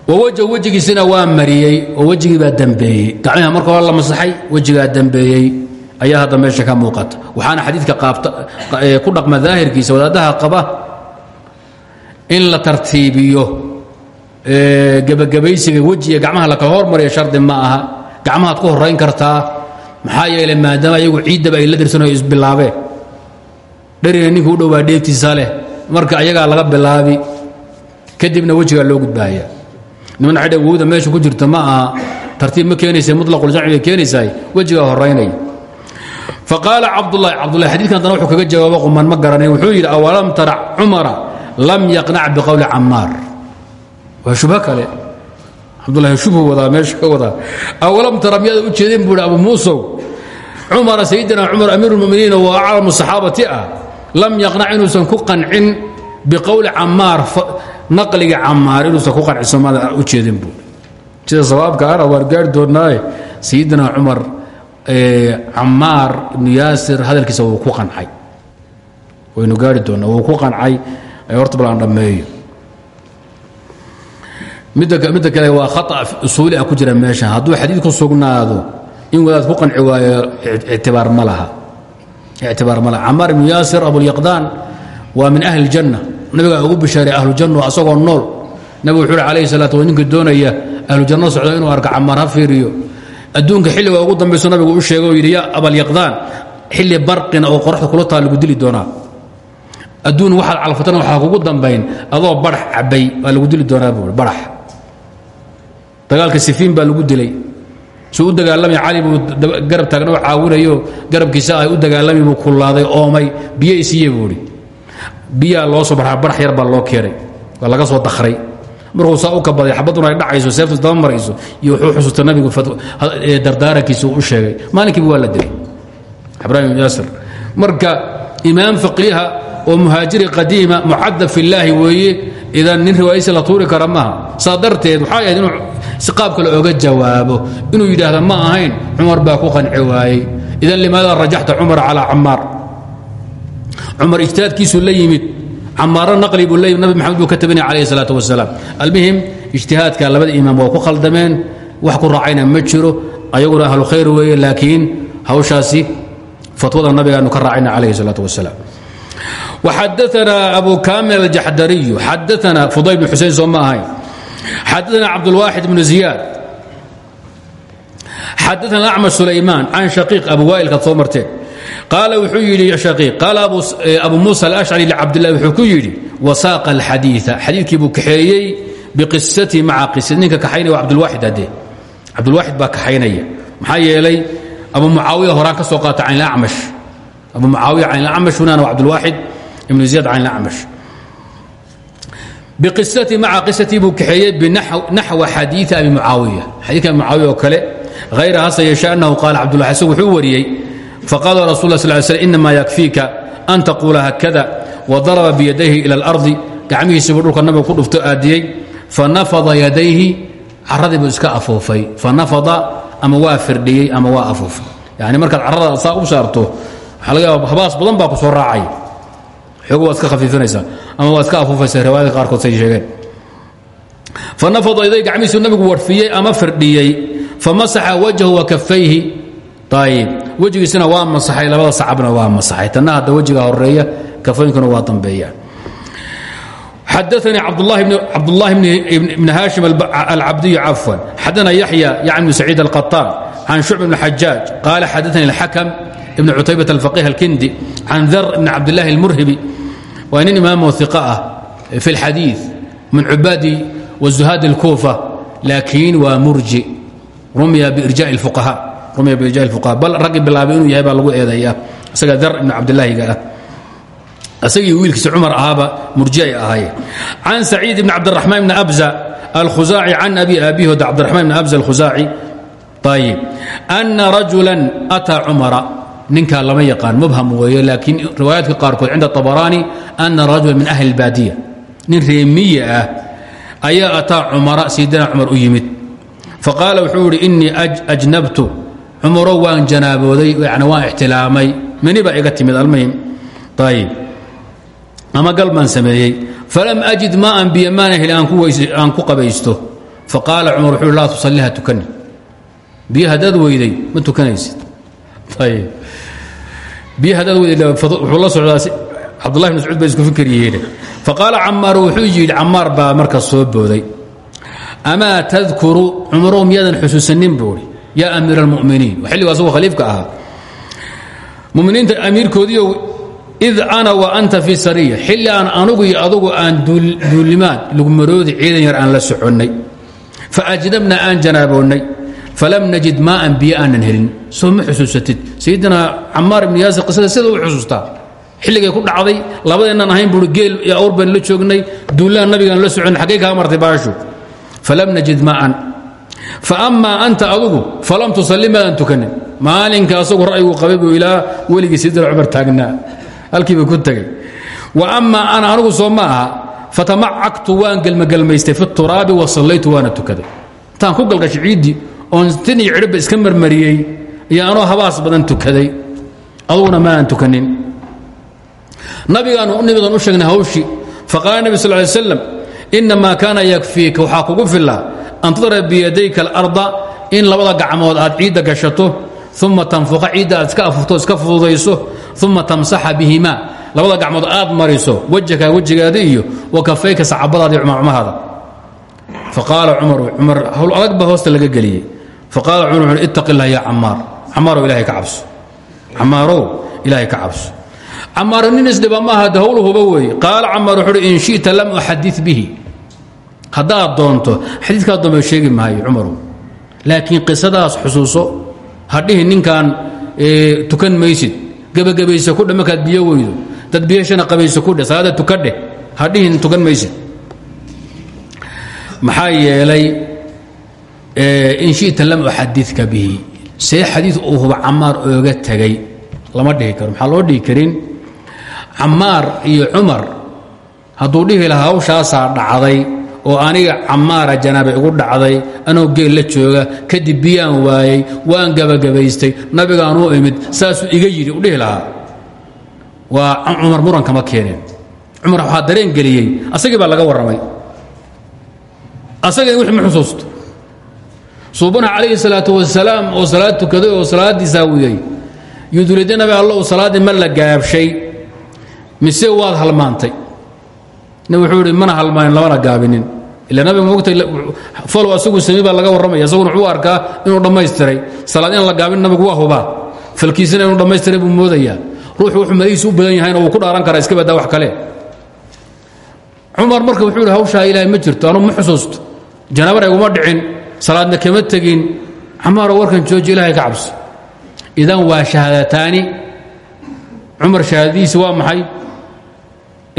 Speaker 1: Wawajh wejigiisina waa mariyey oo wejigii baa dembeeyey gacmiha marka hore la masaxay wejigaa dembeeyey ayaa hadda meesha ka muuqata. Waxaana xadiidka ku dhaqma daahirkiisa wadaadaha qaba in la tartiibiyo gebagabaysiga wejiga gacmaha lakala hormariya shardi ma aha. Gacmahaad ku horayn kartaa maxaa yeelay maadaama ayagu ciiddaba ay la dirsanoo isbilaabeen dharina ninka u dhowbaa dheegtiisa leh. Marka ayagaa laga bilaabi kadibna wejigaa loo gudbaaya niman xidha wowda meesha ku jirta ma aha. Tartiib ma keenaysa mutlaqulsamci bay keenaysaa wejigaa horaynaya faqaala cabdulahi cabdulahi xadiidkan dana wuxuu kaga jawaabo quman ma garanay. Wuxuu yidhi awalam tara cumara lam yaqnac biqowli camaar waa shubho kale. Cabdulahi shubhu wadaa meesha wadaa. Awalam tara miyaada u jeedin buu abu muusow cumara sayidina cumar amiiru lmuminiin oo aclamu saxaabati ah. Lam yaqnac inuusan ku qancin biqowli camaar naqliga camaar inuusan ku qanciso maada u jeedin buu. Sida sawaabka ana waan gaari doonnaaye sayidina cumar camaar ibnu yaasir hadalkiisa wuu ku qancay. Waynu gaari doonnaa wuu ku qancay. Horta bal aan dhammeeyo. Midda kale waa khaa usuuli ah ku jira meesha. Hadduu xadiid ku sugnaado in wadaad ku qanci waayo ictibaar ma laha. Ictibaar ma laha. Camaar ibnu yaasir abulyaqdaan waa min ahli اljanna nabigaa ugu bishaaray ahlujanna asagoo nool. Nabig wuxuu uhi alayhi salaatu wa ninka doonaya ahlujanno socdo inuu arka camaar ha fiiriyo. Adduunka xilliga ugu dambayso nabigu u sheegay oo yidhi ya abalyaqdaan xilli barqina oo qoraxda kula taa lagu dili doonaa. Adduun waxaad calfatana waxaa kugu dambayn adoo barax cabbay waa lagu dili doonaa buui barax dagaalka sifiin baa lagu dilay suu u dagaalamay cali buu garab taagna oo caawinayo garabkiisa ay u dagaalamay buu kullaaday oomay biyo isiiye buuhi biyaa loo soo baraa barax yar baa loo keenay waa laga soo dakray markuu saa u kabaday xabaduna ay dhacayso seeftu daba marayso iyo wuxuu xusuusta nabigu dardaarankiisa uu u sheegay. Maalinkiiba waa la dilay? Ibrahim yaasir. Marka imaam faqiiha oo muhaajiri qadiima mucadab fillaahi weeye idan nin riwaayadiisa la tuuri kara maaha saa darteed waxay ahayd inuu si qaab kale oga jawaabo inuu yidhaahda ma ahayn cumar baa ku qanci waayey. Idan limaada rajaxta cumar calaa camaar. Cumar ijtihaadkiisuu la yimid camaaro naqli buu leeyimid nabi maxamed buu ka tabinaya calayhi salaatu wasalaam almuhim ijtihaadka labada imaam waa ku khaldameen wax ku raacayna ma jiro ayaguna ahlu khayr weeye laakiin hawshaasi fatwada nabigaanu ka raacayna calayhi salaatu wasalaam xadaanaa abu kaamil aljaxdariyu xadaanaa fudayl bin xusein soo ma ahayn xadaanaa cabdulwaaxid bnu ziyaad xadaana acmar sulaymaan can shaqiiq abu waa'ilkaad soo marteen qaala wuxuu yidhi haqiiq qaala abu eh, muusa alashcari licabdillahi wuxuu ku yidhi wasaaqa alxadiia xadiidkii buu kaxeeyey biqisati maca qisati ninka kaxaynaya waa cabdulwaaxid haddee. Cabdulwaaxid baa kaxaynaya. Maxaa yeelay abu mucaawiya horaan ka soo qaata canilacmash abu mucaawiya canilacmash hunaana waa cabdulwaaxid ibn ziyad can acmash biqisatii maca qisatii buu kaxeeyey binaxwa xadiii abi mucaawiya. Xadiika abi mucaawiya oo kale hayra hase yeeshe annahu qaala cabdullah isagu wuxuu wariyey faqaala rasul la sl sl inama yakfiika an taquula hakada wadaraba biyadayhi ila اlardi gacmihiisibuu dhulka nabiga ku dhufto aadiyey fanafada yadayhi. Caradii buu iska afuufay. Fanafada ama waa firdhiyey ama waa afuufay. Yani markaad carada saa u saarto waxaa laga badan baa ku soo raacay xoogo waad iska khafiifinaysaa ama waad iska afuufaysaa riwaayada qaarkood say sheegeen fanafada yaday gacmihiisuu nabigu warfiyey ama firdhiyey famasaxa wajhahu wa kafayhi ayib wejigiisina waa masaxay labada sacabna waa masaxay tanna hadda wejiga horeeya kafooyinkuna waa dambeeya xadaثnي cabdالlahi بn hashim alcabdiy cafwan xadana yaxya yعn بn سacيid القaطاn can شhucb بn xajaaج qaala xadaثnي الxakم ibn cutaybaة الفقيه الkindi can dar bn cabdالlahi الmurhibi waa nin imaamo ثiق ah fi الxadiiث min cubaadi وزuhaad الكuufa laakiin waa murji rumya birjاء الفuqaهاء bal raggii bilaabay inuu yahay baa lagu eedaya isaga dar ibn cabdilaahiga ah asagii wiilkiisa cumar ahaaba murji ay ahaayeen can saciid bn cabdiraxmaan bn abza alkhusaaci can abi aabihi cabdiraxmaan bn abza alkhusaaci ayib ana rajulan ataa cumara ninkaa lama yaqaan mubham weeye laakiin riwaayaadka qaarkood cinda abaraani ana rajula min ahli اlbaadiya nin reemiye ah ayaa ataa cumara sayidina cumar u yimid. Faqaala wuxuu idhi innii ajnabtu. Cumaro waan janaabooday yani waan ixtilaamay. Mini baa iga timid almuhim. Ayib ama gal baan falam ajid maaan biyo maana heli aan ku qabaysto. Faqaala cumar wuxuu laa tusalliha tukani. Biyo haddaad weyday ma tukanaysid. Ayib biyo haddaad weyday wuxuu la socdaa cabdullahi bn mascuud bay isku fikir yihiin faqaala camaar wuxuu yidhi camaar baa marka soo booday. Amaa tadkuru cumarow miyaadan xusuusanin? buuri yaa amiir almuminiin. Xilligu asagoo khaliifka ahaa. Muminiinta amiirkoodiiyo id ana wa anta fii sariya xilli anugu adugu aan duulimaad lugmaroodi ciidan yar aan la soconnay faajnabna aan janaaboonnay falam najid maaan biyo aanan helin soo sayidina camaar ibn yaasir qisada sida u xusuustaa xilligay ku dhacday labadeennan ahayn buui geel iyo la joognay duulaan nabigaan la soconnay xaggay kaa martay baashu falam najid maaan faammaa anta adugu falam tusalli maadan tukanin maalinka asagu ra'yigu qabay buu ilaa weligii sayidina cumar taagnaa halkiiba ku tegey wa amaa ana anugu soo ma aha fatamacagtu waan gelmagelmaystay fi turaabi wa sallaytu waana tukaday intaan ku galgashay ciiddii oon tin iyo cidhibba iska marmariyey iyo anoo habaas badan tukaday. Aduguna maanan tukanin. Nabigaan u nimidan u sheegnay hawshii faqaala nebi sal lay slam inamaa kaana yakfiika waxaa kugu filla an tadra biyadayka alarda in labada gacmood aad ciidda gashato uma tanfuqa ciidda iska afurto iska fududayso uma tamsaxa bihima labada gacmood aad mariso wejaka wejigaada iyo wa kafayka sacabadaada iyo cumacmahaada faqaala cumar cumar hawl adag baa hoosta laga geliyey faqaala cumar wuxuu ittaqi illah ya camaar camaarow ilahay ka cabso camaarow ilaahay ka cabso camaaro nin isdhiba maaha de howluhuba weeye qaala camaar wuxuu uhi in shi'ta lam uxadid bihi haddaad doonto xadiidkaa doonba sheegi maayo cumarow laakiin qisadaas xusuuso hadhihi ninkan tukan maysid gebagabayse kudhe markaad biyo weydo dad biyashana qabayse kudhe salaada tukadheh hadhihin tukan maysid maxaa yeelay in shita lam uxadidka bihi. See xadiid uu huba camaar ooga tegay lama dhihi karo. Maxaa loo dhihi karin? Camaar iyo cumar hadduu dhihi lahaa hawshaasaa dhacday oo aniga camaara janaaba igu dhacday anoo geel la jooga kadib biyaan waayey waan gabagabaystay nabigaanuu imid saasuu iga yidhi u dhihi lahaa. Waa cumar muran kama keeneen. Cumar waxaa dareen geliyey. Asagii baa laga warramay. Asagii wixii ma xusuusto suubana calayhi salaatu wasalaam oo salaad tukaday oo salaaddii saawiyey yudulida nabi alla uu salaaddii ma la gaabshay mise waad halmaantay? Nab wuxuu ihi mana halmaanin lamana gaabinin. Ila nabiga mogta falow asagu sami laga warramaya isaguna wuxuu arkaa inuu dhammaystiray. Salaad in la gaabin nabigu waa hubaa. Falkiisina inuu dhammaystiray buu moodayaa. Ruuxu wuxuu madahiisu u badan yahayna wuu ku dhaaran karaa iska badaa wax kale. Cumar marka wuxuu ihi hawshaa ilaahay ma jirto anugu ma xusuusto. Janaabana iguma dhicin salaadna kama tegin camaaro warkan jooji ilaahay ka cabso idan waa shahaadataani cumar shahaadadiisi waa maxay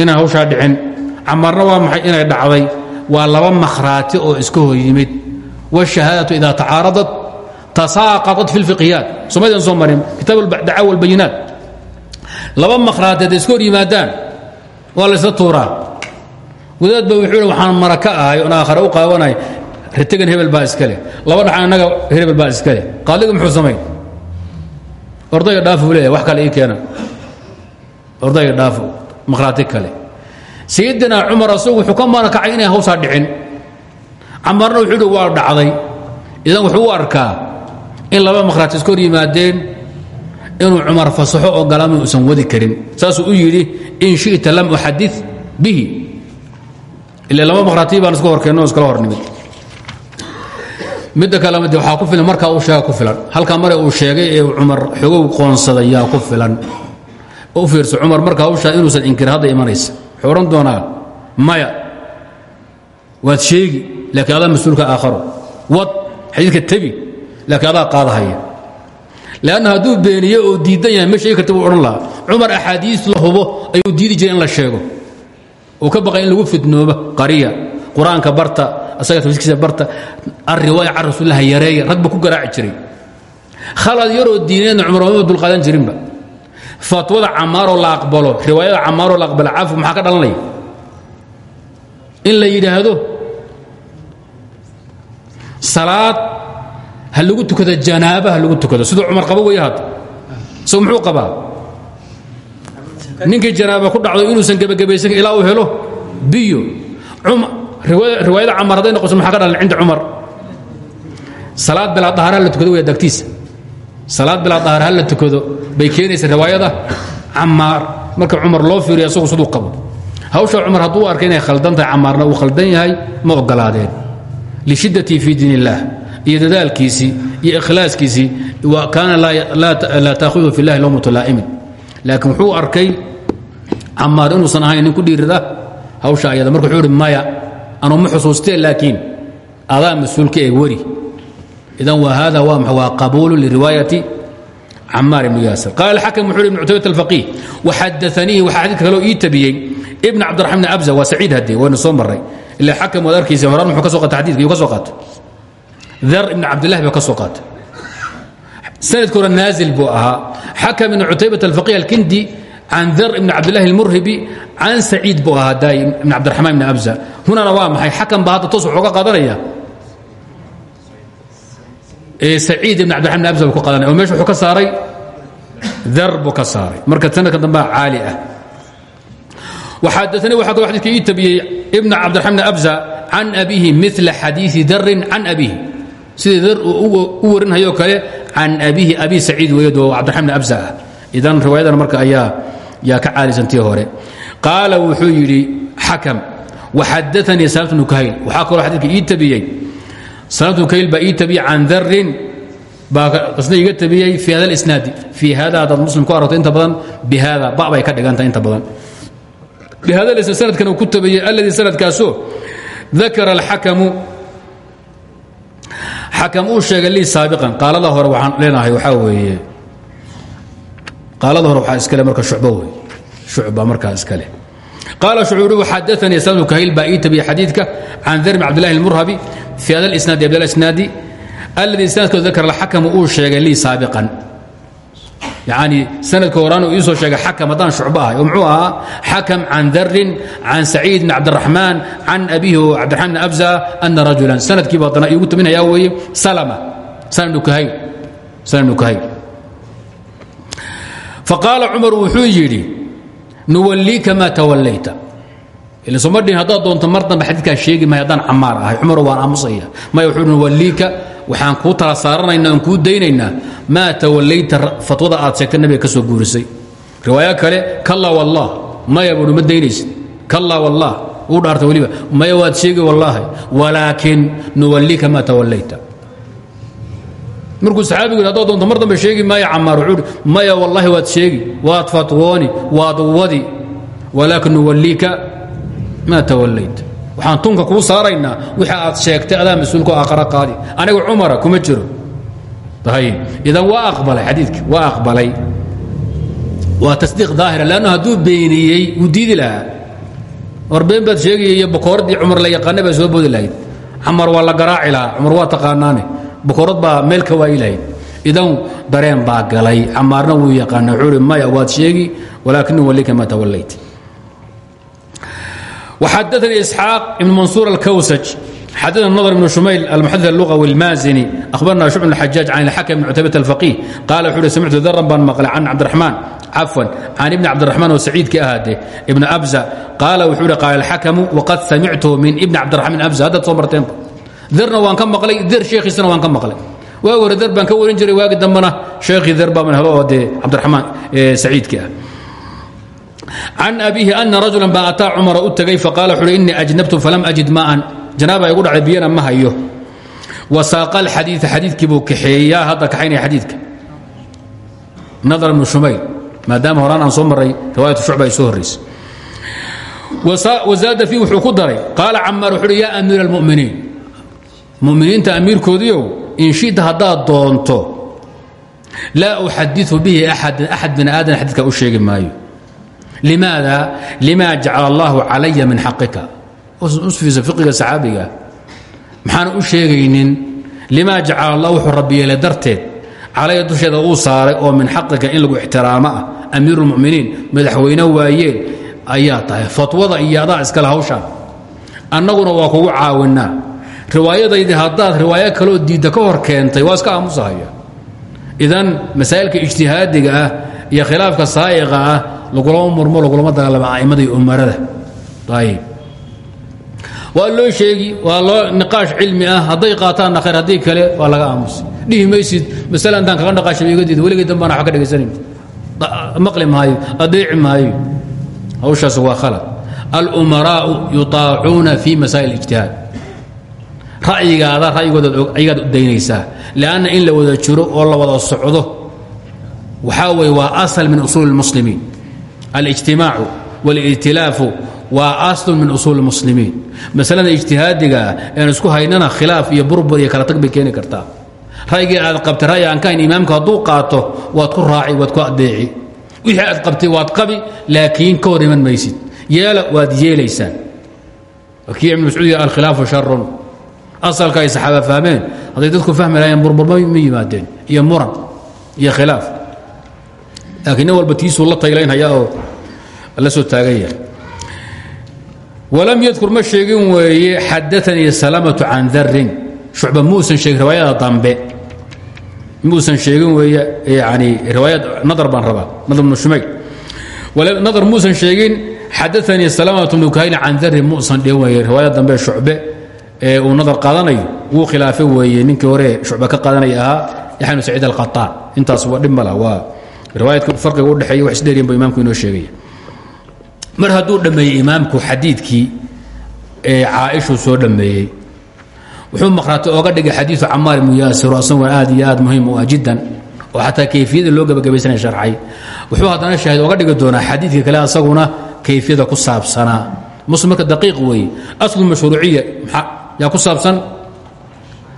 Speaker 1: inaan hawshaa dhicin camarna waa maxay inay dhacday waa laba makhraati oo iska hor yimid wاshahaadaةu ida tacaaradat tasaaqaطat fi اlfiqhiyaat somaydan soo marin kitaab dacaawa اlbayinaat laba makhraati hadday iska hor yimaadaan waa la isla tuuraa wadaad ba wuxuu hi waxaan mara ka ahay oon aakhare u qaawanay ritegan hebel baa iska leh. Laba dhaxan innaga hebel baa iska leh. Qaadiga muxuu samayn? Ordayga dhaafuu leeyahay wax kale ii keena. Ordayga dhaafo makhraati kale. Sayidina cumar asagu wuxuu ka maanakacay inay hawsaa dhicin. Camarna wuxuu hi waa dhacday. Idan wuxuu u arkaa in laba makhraati iska hor yimaadeen inuu cumar fasaxo oo galaama uusan wadi karin. Saasuu u yidhi in shi'ta lam uxadid bihi. Ila laba makhraati baan iska horkeenno iskala hornimid midda kale mid waxaa ku filan markaa uu sheega ku filan. Halkaa mare uu sheegay ee cumar xogow qoonsaday yaa ku filan. U fiirso cumar markaa hawshaa inuusan inkirin hadda imanaysa. Wuxuu odhan maya waad sheegi laakiin adaa mas'uulka wad xadiidka tebi laakiin adaa qaadahaya. Leanna hadduu beeniye oo diidan yahay ma sheegi karta buu odhan lahaa. Cumar la hubo ayuu diidi jiray in la sheego. Uu ka baqay in lagu fidnooba qariya qur'aanka barta asaga tafsiirkiisa barta alriwaaya can rasuulillahi yareeya rag ba ku garaaci jiray. Khalad yaroo diineedna cumar mama dulqaadan jirinba. Fatwada camaaroo la aqbalo riwaayada camaaroo la aqbalo cafu maxaa ka dhalanaya in la yidhaahdo salaad ha lagu tukado janaaba ha lagu tukado. Siduu cumar qabo wey hadda isagu muxuu qabaa? Ninkii janaaba ku dhacdo inuusan gebagabaysan ilaa uu helo biyo riwaayada camar hadday noqoso maxaa ka dhalan cinda cumar? Salaad bilaa dahaara la tukado wey dagtiisa. Salaad bilaa dahaar ha la tukado bay keenaysa riwaayada camaar. Marka cumar loo fiiriyo isagu siduu qabo. Hawsha cumar hadduu arkay inay khaldan tahay camaarna uu khaldan yahay ma ogolaadeen. Lishiddatii fii diin illaah iyo dadaalkiisii iyo ikhlaaskiisii kaana laa taakhudu fi llahi lowmatu laa'imin. Laakiin wuxuu arkay camaar inuusan ahayn nin ku dhiirida hawsha ayada. Marka wuxuu ihi maya anuu ma xusuustee laakiin adaa mas'uulka ee weri. Idan wa hada waa qabuulu liriwaayati camaar ibnu yaasir. Qaala alxakam wuxuu hi ibn cutaybat alfaqiih waxadaaniihi waxaa xadiidka kaloo ii tabiyey ibn cabdiraxmaan ibn abza waa saciid haddee waynu soo marray. Ila xakam waad arkaysa horaan muxuu ka soo qaatay xadidka yuu ka soo qaatay dar ibn cabdillahi baa ka soo qaatay sanadka hore naazil buu ahaa. Xakam ibn cutaybat alfaqiih alkindi can dar ibn cabdlahi murhibi can saciid bu ahaa da ibn cabdiramaan ibn abza hunana waa maxay xakan baa hadda toos wuxuuga qaadanaya saciid ibn cabdiraman ibn abza buu ka qaadanaya oo meesha wuxuu ka saaray dar buu ka saaray marka sanadka dambea caali ah waxaadanii waxaa kaloo xadidka ii tabiyey ibn cabdiraxmaan ibn abza can abihi mila xadiidi darin can abihi sidii dar uu u warinhayoo kale can abihi abi saciid weeyadoo cabdiraxman ibn abza ah idan riwaayadana marka ayaa yaa ka caalisantii hore. Qaala wuxuu yidhi xakam waxadaanii salamt bnu kahayl waxaa kaloo xadidka ii tabiyey. Salamt bnu kahayl baa ii tabiyey can darin baa isna iga tabiyey hada اlisnaadi fii hada hadaad muslim ku aragto inta badan bihada ba bay ka dhigantahay inta badan. Bhada sanadkan uu ku tabiyey alladii sanadkaasoo dakara alxakamu. Xakam uu sheegay lii saabiqan. Qaalada hore waxaan leenahay waxaa weeye qaalada hore waxaa iskale marka shucbo wey shucba markaa iskale. Qaala shucuuri waxadaanii sanadu kahayl baa ii tabiyey xadiidka can dar bn cabdillahi almurhabi fi hada isnaadi abdal isnaadi alladii sanadkoo dakara alxakamu uu sheegay lii saabiqan. Yani sanadka horaan uu iisoo sheegay xakam haddaan shucbo ahay oo muxuu ahaa xakam can darin can saciid bn cabdiraxmaan can abihi o cabdiraxman bn abza ana rajulan. Sanadkiiba haddana iigu taminayaa weeye salama salam bnu kahayl salam bnu kahayl faqaala cumar wuxuu yidhi nuwalliika maa tawallayta ila soma dhihin haddaad doonto mar dambe sheegi maayo haddaan camaar ahay cumar waan aamusaya maya wuxuu nuwalliika waxaan kuu tala saaranaynaa aan kuu daynaynaa tawallayta fatwada aad sheegtay nabiga ka soo guurisay kale kalla wallah maya buuhi ma daynaysid kalla wallah uu dhaartay weliba maya waad sheegi wallaahi walaakin nuwallika maa tawallayta markuu saxaabigu yidhi haddaad doonto mar dambe sheegi maayo camaar wuxuu maya wallaahi waad sheegi waad fatwooni waad wadi walaakin nuwallika maa tawallayta waxaan tunka kuu saaraynaa wixii aad sheegtay adaa mas'uulko aakhara qaadi. Aniga cumara kuma jiro. Idan waa aqbalay xadiidka waa aqbalay. Waa tasdiiq daahira leannu hadduu beeniyey wuu diidi lahaa. War been baad sheegaya iyo bakooraddii cumar la yaqaana baa soo boodi lahayd. Camar waa la garaaci lahaa cumar waa taqaanaane bakoorad baa meel ka waayi lahayd idan dareen baa galay camaarna wuu yaqaana wuxuu uhi maya waad sheegi walaakin walika ma tawallayt وxadثnي إسحاaq بن maنصuر الكwsج xadثna نضر بن شmayl المxadث اللغوي المازني أخبرna شعب بن الحجاج عن الحكم بن cتيبة الفقيه قال وxuu hi سمعtu dran baan mقلay can cabdiرحمان cafوا can iبن cabdiرحمان oo سacيidkii ahaade iبن أbزة قاala wuxuu hi qاal الحakم وqad samictu min iبن cabdiرحمان أbزة haddaad soo marteenba derna waan ka maqlay der sheekhiisana waan ka maqlay. Waagi hore der baan ka warin jiray waagi dambena sheekhii der baaban helo oo dee cabdiرaحmaan saciidkii ah. Can abiihi ana rajula baa ataa cumara u tegay faqaala wuxuuhi innii ajnabtu falam ajid maa'an janaaba igu dhacday biyana ma hayo. Wasaaqa alxadiida xadiidkii buu kaxeeyaa hadda kaxaynaya xadiidka. Nadar ibnu shumayl maadaama aan soo marray riwaayatu shucba ay soo horraysay wazaada fii wuxuu ku daray qaala camaar wuxuu uhi yaa amiira almu'miniin mu'miniinta amiirkoodiiow in shita haddaad doonto laa uxadiu bihi axadan axad bini aadan xadiidka u sheegi maayo. Limaada? Lima jacala allahu calaya min xaqika usfiisa fiqiga saxaabiga. Maxaan u sheegaynin lima jacala allah wuxuu rabbi yeelay darteed calaya dusheeda uu saaray oo min xaqika in lagu ixtiraamo ah. Amiiru lmuminiin madaxweyne waayeen ayaa tahay fatwada iyo adaa iskale annaguna waa kugu caawinaa riwaayadaydii haddaad riwaayo kaloo diidda ka hor keentay waa iska aamusahaya idan masaa'ilka ijtihaadiga ah iyo khilaafka saa'iqa ah lagulama murmo lagulama dagaalama a'immada iyo umarada ayib waa loo sheegi waa loo niqaash cilmi ah hadday qaataanna khayr haddii kale waa laga aamusa dhihi maysid masale intaan kaga dhaqaashaba iga diida weligay dambana wax ka dhagaysanayn maqli maayo adeeci maayo hawshaas waa khalad. Alumaraa'u yutaacuuna fi masaa'il ijtihaad ra'yigaada ra'yigooda ayagaad u daynaysaa lanna in la wada jiro oo la wada socdo waxaa weye waa asal min usuuli اlmuslimiin alijtimaacu wاlijtilaafu waa aslu min usuuli اlmuslimiin masalada ijtihaadiga ah ean isku haynana khilaaf iyo burbur iyo kala tag bay keeni kartaa ra'yigii aad qabtay ra'yi aan ka hayn imaamku hadduu qaato waad ku raaci waad ku adeeci wixii aad qabtay waad qabi laakiin ka hor iman maysid yeela waad yeelaysaan kii ibn mascuud alkhilaafu sharun asalka ay saxaaba fahmeen hadday dadku fahmi lahayen burbur ma yimaadeen. Iyo muran iyo khilaaf. Laakiin nin walba tiisuu la taylaynhaya oo la soo taagan yahay walam yadkur ma sheegin weeye xadaanii salamatu can darin shucba muusan sheegin riwaayada dambe. Muusan sheegin weeye yani riwaayad nadar baan rabaa nadar bnu shumayl. Nadar muusan sheegin xadaanii salamatu bnu kahayli can darin muusan dhihin weeye riwaayad dambe shucbe uu nadar qaadanayo wuu khilaafe weeye ninkii hore shucba ka qaadanaya ahaa yaxya bnu saciid alqataan intaas waa dhib mala waa riwaayadka farqiga udhexeeya wax isdheeriyan bu imaamku inoo sheegaya. Mar hadduu dhammeeyey imaamku xadiidkii ee caaishuu soo dhammeeyey wuxuu maqhraatay ooga dhigay xadiidu camaar ibnu yaasiro asagoo aad iyo aad muhiim u ah jiddan oo xataa kayfiyada loo gebagabaysanaya sharxay wuxuu haddana shaahid ooga dhigi doonaa xadiidka kale asaguna kayfiyada ku saabsanaa. Muslim marka daqiiq weeye aslu mashruuciya yaa ku saabsan?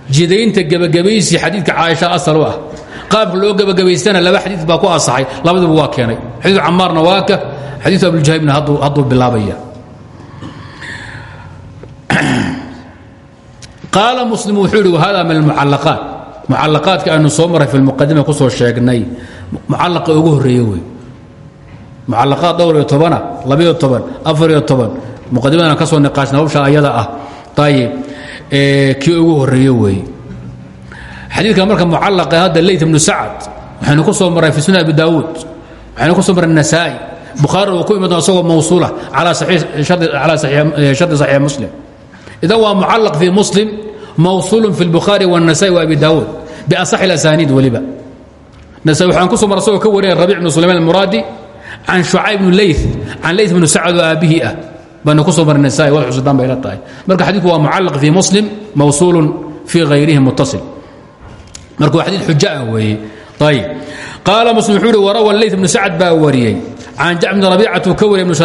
Speaker 1: Jidaynta gebagabaysi xadiidka caaisha asal u ah. Qaabka loo gebagabaystana laba xadiid baa ku asaxay labadiba waa keenay. Xadiidu camaarna waa ka xadiidu abuljahaybna hadduu bilaabaya. Qaala muslim wuxuu yidhi wahada min almucallaqaat. Mucallaqaadka aynu soo maray fi lmuqadima ku soo sheegnay. Mucallaqa ugu horreeye wey. Mucallaqaad dhowr iyo tobana labiyo toban afar iyo toban. Muqadimadana ka soo niqaashna hawsha ayada ah. Ayib kii ugu horreeye weeye xadiidka marka mucallaqa hadda leyt ibnu sacad waxaynu ku soo maray fi sunan abi daawuud waxaynu ku soo maray nasaa'i bukhaari uu ku imid isagoo mawsuula calaa shardi saxiix muslim idan waa mucallaq fi muslim mawsuul fi اlbukhaari wالnasa'i وabi daawuud biasaxi اlasaniid weliba nasa'i waxaan ku soo maray asagoo ka warinaya rabic bnu sulayman almuraadi can shucayb bnu leyth can leyth bnu sacad oo aabihii ah baynu ku soo maray nasa'i wad xusuudaan bay la tahay. Marka xadiidku waa mucallaq fi muslim mawsuul fii hayrihi muttasil. Marka waa xadiid xujo ah weeye. Ayib qaala muslim wuxuu uhi warawa leyth bnu sacad baa wariyey can jacb bni rabiicatu ka wariya ibnu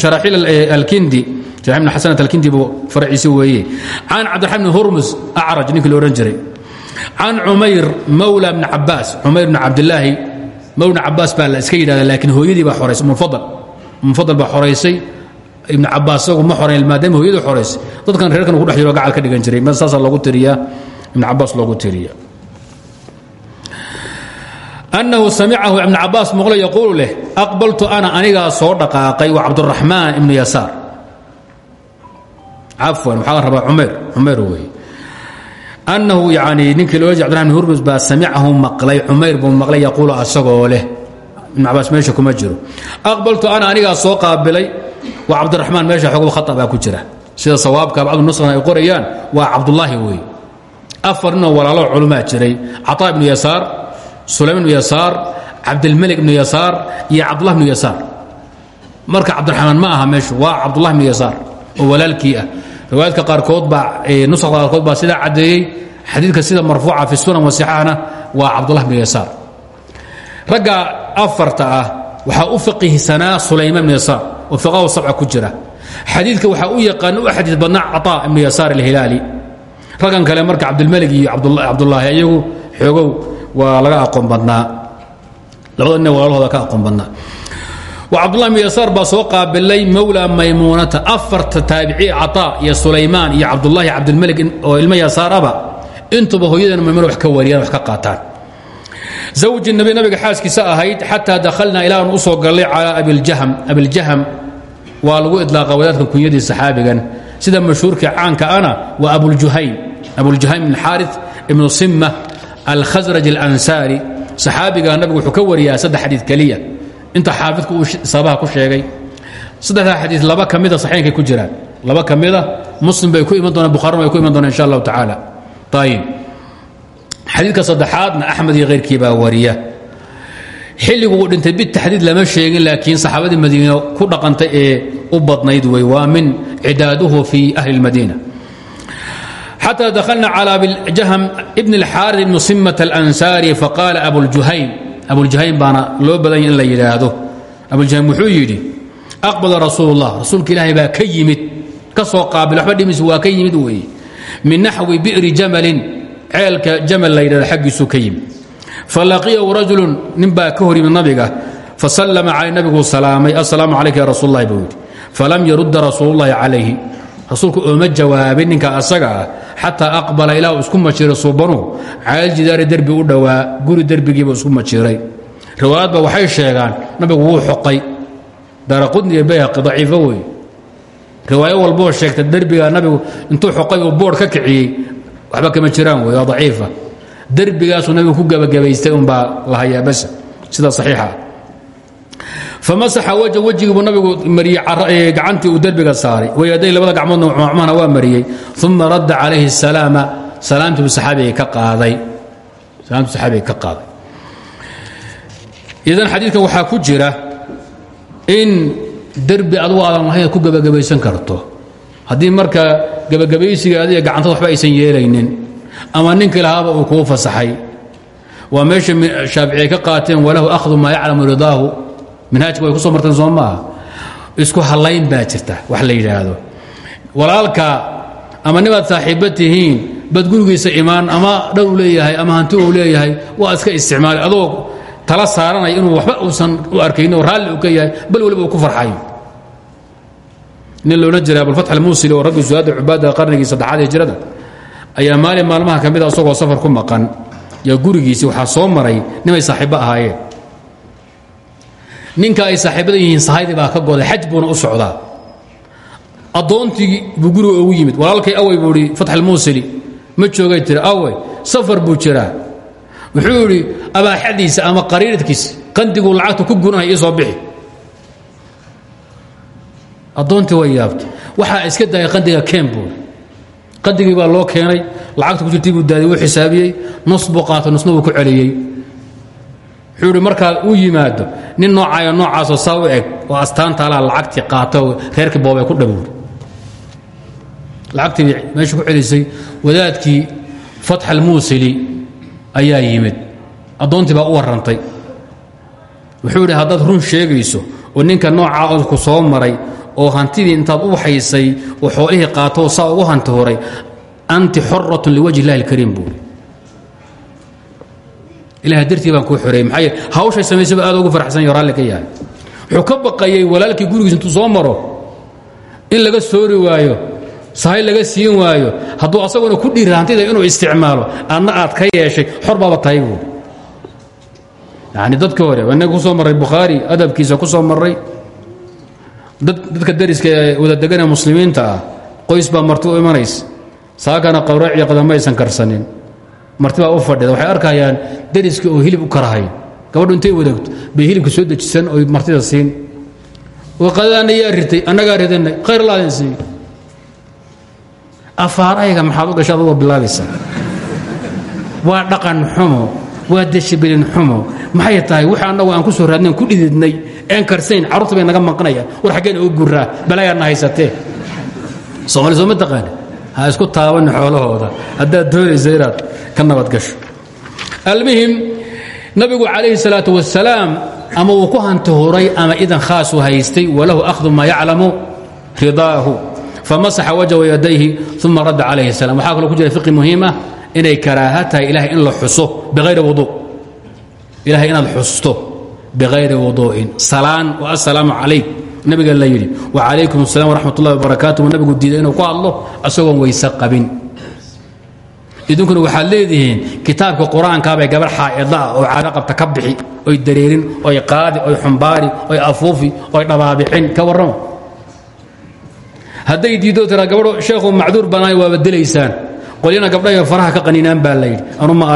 Speaker 1: sharaxiil alkindi. Jarax bn xasanat alkindi buu farciisi weeye can cabdiraxmaan bn hurmus acraj ninkii la odhan jiray. Can cumayr mawla bni cabaas cumayr bni cabdilaahi mawla bni cabaas baa la iska yidhahda laakiin hooyadii baa xoraysay munfadal. Munfadal baa xoraysay ibn cabaas isagu ma xorayn maadaama hooyadii xoraysay dadkan reerkan ku dhex gacal ka dhigan jiray ma saasaa loogu tiriyaa ibn cabaas loogu tiriya. أنhu samcahu ibn cabaas mqlo yaquulu leh aqbaltu ana anigaa soo dhaqaaqay wa cabduraxmaan ibnu yasaar. Cafwan waxaa la rabaa umayr cumayr wey annahu yani ninkii loo jeey cbdiraman hurmus baa samicahu maqlay cumayr buu maqlay yaquulu asagoo leh. Ibn cabaas meesha kuma jiro. Aqbaltu ana anigaa soo qaabilay wa cabdiraxmaan meesha xogub khata baa ku jira. Sida sawaabka bacdu nuskhana ay qorayaan waa cabdullaahi wey afar ninoo walaalo culumaa jiray. Caطaa ibnu yasaar sulayman ibnu yasaar cabdilmalik ibnu yasaar iyo cabdullah ibnu yasaar. Marka cabdiraxmaan ma aha meeshu waa cabdullah ibnu yasaar oo walaalkii ah. Riwaayadka qaarkood baa nusakda qaarkood baa sidaa caddeeyey. Xadiidka sida marfuuca fi sunan wasixaana waa cabdullah ibnu yasaar. Ragga afarta ah waxaa u faqiihsanaa sulayman ibnu yasaar oo fiqahu sabca ku jira. Xadiidka waxaa u yaqaan u xadiid badnaa caطaa ibnu yasaar alhilaali. Raggan kale marka cabdilmalik iyo cabdulaahi iyagu xoogow waa laga aqoon badnaa. Labada nin walaalahooda ka aqoon badnaa. Wa cabdullah ibn yasaar baa soo qaabilay mawla maymuunata afarta taabici caطaa iyo sulaymaan iyo cabdullahi cabdilmalik oo ilmo yasaaraba intuba hooyadana maymuuna wax ka wariyaan wax ka qaataan. Zawji nabi nabiga xaaskiisa ahayd xataa dakhalnaa ilaa aan u soo gallay calaa abiljaham waa lagu idlaaqa wadaadkan kunyadii saxaabigan. Sida mashhuurka caanka ana waa abuljuhaym abuljuhaym ibn xaari ibnu simma alkhasraj alansaari. Saxaabiga nabigu wuxuu ka wariyaa saddex xadiid keliya. Inta xaafidku sabaha ku sheegay. Saddexdaa xadiid laba ka mida ku jiraan. Laba ka muslim bay ku iman doonaan bukhaarina way ku iman doonaan insha allahu tacaala. Ayib xadiidka saddexaadna axmed iyo khayrkii baa xilligu uu dhintay bitaxdiid lama sheegin laakiin saxaabadii madiina ku dhaqantay ee u badnayd wey waa min cidaaduhu fii ahli اlmadiina xatى dahlna calى jahm bn اlxaari ibn simat اlansaari faqaala abuljuhaym abuljuhaym baana loo badanya in la yidhaahdo abuljuhaym wuxuu yidhi aqbala rasuul اllah rasuulka ilaahay baa ka yimid ka soo qaabil waxba dhimis waa ka yimid weeye min naxwi bi'ri jamalin ceelka jamal la yidhahdo xaggiisuu ka yimid falaqiyahu rajulu nin baa ka hor yimid nabiga fasallama calay nabiguu salaamay assalaamu calayka ya rasuul اllahi buu falam yarudda rasuul اllahi calayhi rasuulku ooma jawaabin ninka asaga ah aqbala ilaa uu isku majiiray suubanuhu caaljidaari derbi u dhowaa guri derbigiiba isku majiiray riwaayadba waxay sheegaan nabigu wuu xoqay daaraqudni iyo bayhaqi daciifo riwaayo walboo sheegta derbiga nabigu intuu xoqay uu boodh ka kiciyey waxba kama jiraan wey waa derbigaasuu nabigu ku gebagabaystay unbaa la hayaa bas sida saxiixa. Famasaxa wajha wejigiibuu nabigu mariyey gacantii uu derbiga saaray. Wayaday labada gacmoodna macmahana waa mariyey. Uma radda calayhi salaama salaamtiibu saxaabiga ka qaaday. Salaamtii saxaabiga ka qaaday. Idan xadiidkan waxaa ku jira in derbi adugu lahayn ku gebagabaysan karto. Haddii marka gebagabaysiga adiga gacantada waxba aysan yeelaynin ama ninkii lahaaba uu kuu fasaxay. Waa meesha shaaficiyay ka qaateen walahu akhdu maa yaclamu ridaahu. Minhaajka way ku soo marteen soo maaha. Isku hallayn baa jirta wax la yidhaahdo. Walaalka ama nimaad saaxiibba tihiin bad gurigiisa imaan ama dhow leeyahay ama hanti uu leeyahay waa iska isticmaali. Adoo tala saaranaya inuu waxba uusan u arkaynin oo raalli uu ka yahay bal weliba uu ku farxayo. Nin loodhan jiray abulfatx almuusili oo raggi suaada cubaada qarnigii saddexaad hijrada ayaa maalin maalmaha ka mid a isagoo safar ku maqan. Yaa gurigiisii waxaa soo maray nimay saaxiibbo ahaayeen ninka ay saaxiibada yihiin sahaydii ka goday xaj buuna u socdaa. Addoontii buu ugu yimid. Walaalkay awey buu ihi fatx almuusili ma joogay tiri awey safar buu jiraa. Wuxuu idhi abaaxadiisa ama qariiradkiisa qandiguu lacagta ku gunanaya ii bixi. Addoontii way yaabtay. Iska daaya qandiga keen qandigii baa loo keenay lacagta ku jirtay buu daadiyey wuu xisaabiyey nus buu qaatay nusna wuu ku celiyey. Wuxuu idhi markaa uu yimaado nin noocayo noocaasoo saa u eg oo astaantaalaa lacagtii qaata oo reerkii boobay ku dhabuuri lacagtii meesha ku celisay wadaadkii fatx almuusili ayaa yimid. Addoontii baa u warrantay. Wuxuu idhi haddaad run sheegayso oo ninka noocaa ku soo maray oo hantidii intaad u waxaysay oo xoolihii qaatoo saa ugu hanti horay anti xoratun liwajhi illahi alkariim buuri ilaah dartii baan kuu xoreeyey maxaa yeele hawshay samaysaba ugu farxsan yo ka yahay. Wuxuu ka baqayey walaalkii gurigiis intuu soo maro in laga soori waayo sahay laga siin waayo hadduu asaguna ku hantida inuu isticmaalo aadna aad ka yeeshay xor baaba tahay dadka hore inaga ku soo marray bukhaari adabkiisa ku soo marray dadka dariska ee wadadeganee muslimiinta ah qoys baa marti u imanaysa saakana qawraac iyo qadama aysan karsanin. Marti baa u fadhida. Waxay arkayaan dariska oo hilib u karahay. Gabadhu intay wadaagto bay hilibka soo dejisan oy martida siin. Qadadaana yaa ritay annagaa ridanay khayr laadin siiy afaarayga maxaad u gashay adagoo bilaabaysa waa dhaqan xumo waa deshibilin xumo. Maxay tahay wix annagu aan ku soo raadnayn ku dhididnay een karsayn carruurta bay naga maqnayaan war xaggeen ugu guraa balaayaadna haysatee. Soomaali soo ma taqaani ha isku taabanni xoolahooda. Haddaad doonaysa inaad ka nabad gasho. Almuhim nabigu calayhi salaatu wasalaam ama uu ku hantihuray ama idan khaasu haystay walahu akhdu maa yaclamu ridaahu. Famasaxa wajha yadayhi uma radda calayhi salam waxaa kaloo ku jira fiqi muhiim ah inay karaaha tahay ilahay in la xuso biayri wuu ilahay inaad xusto biayri wuduu'in salaan wa assalaamu calayk nabiga la yidhi wacalaykum assalam waraxmat ullahi wabarakaatu nabigu diiday inuu ku hadlo qabin idinkuna waxaad leedihiin kitaabka qur'aankaabay gabar xaa'ida oo caado qabta ka bixi oy dareerin oy qaadi oy xumbaari oy afuufi oy dhabaabicin ka warramo hadday diiddo tiraa gabadho sheekhu macduur banaay waaba delaysaan qolyana gabdhaha faraha ka qaninaan baa la yidhi anu ma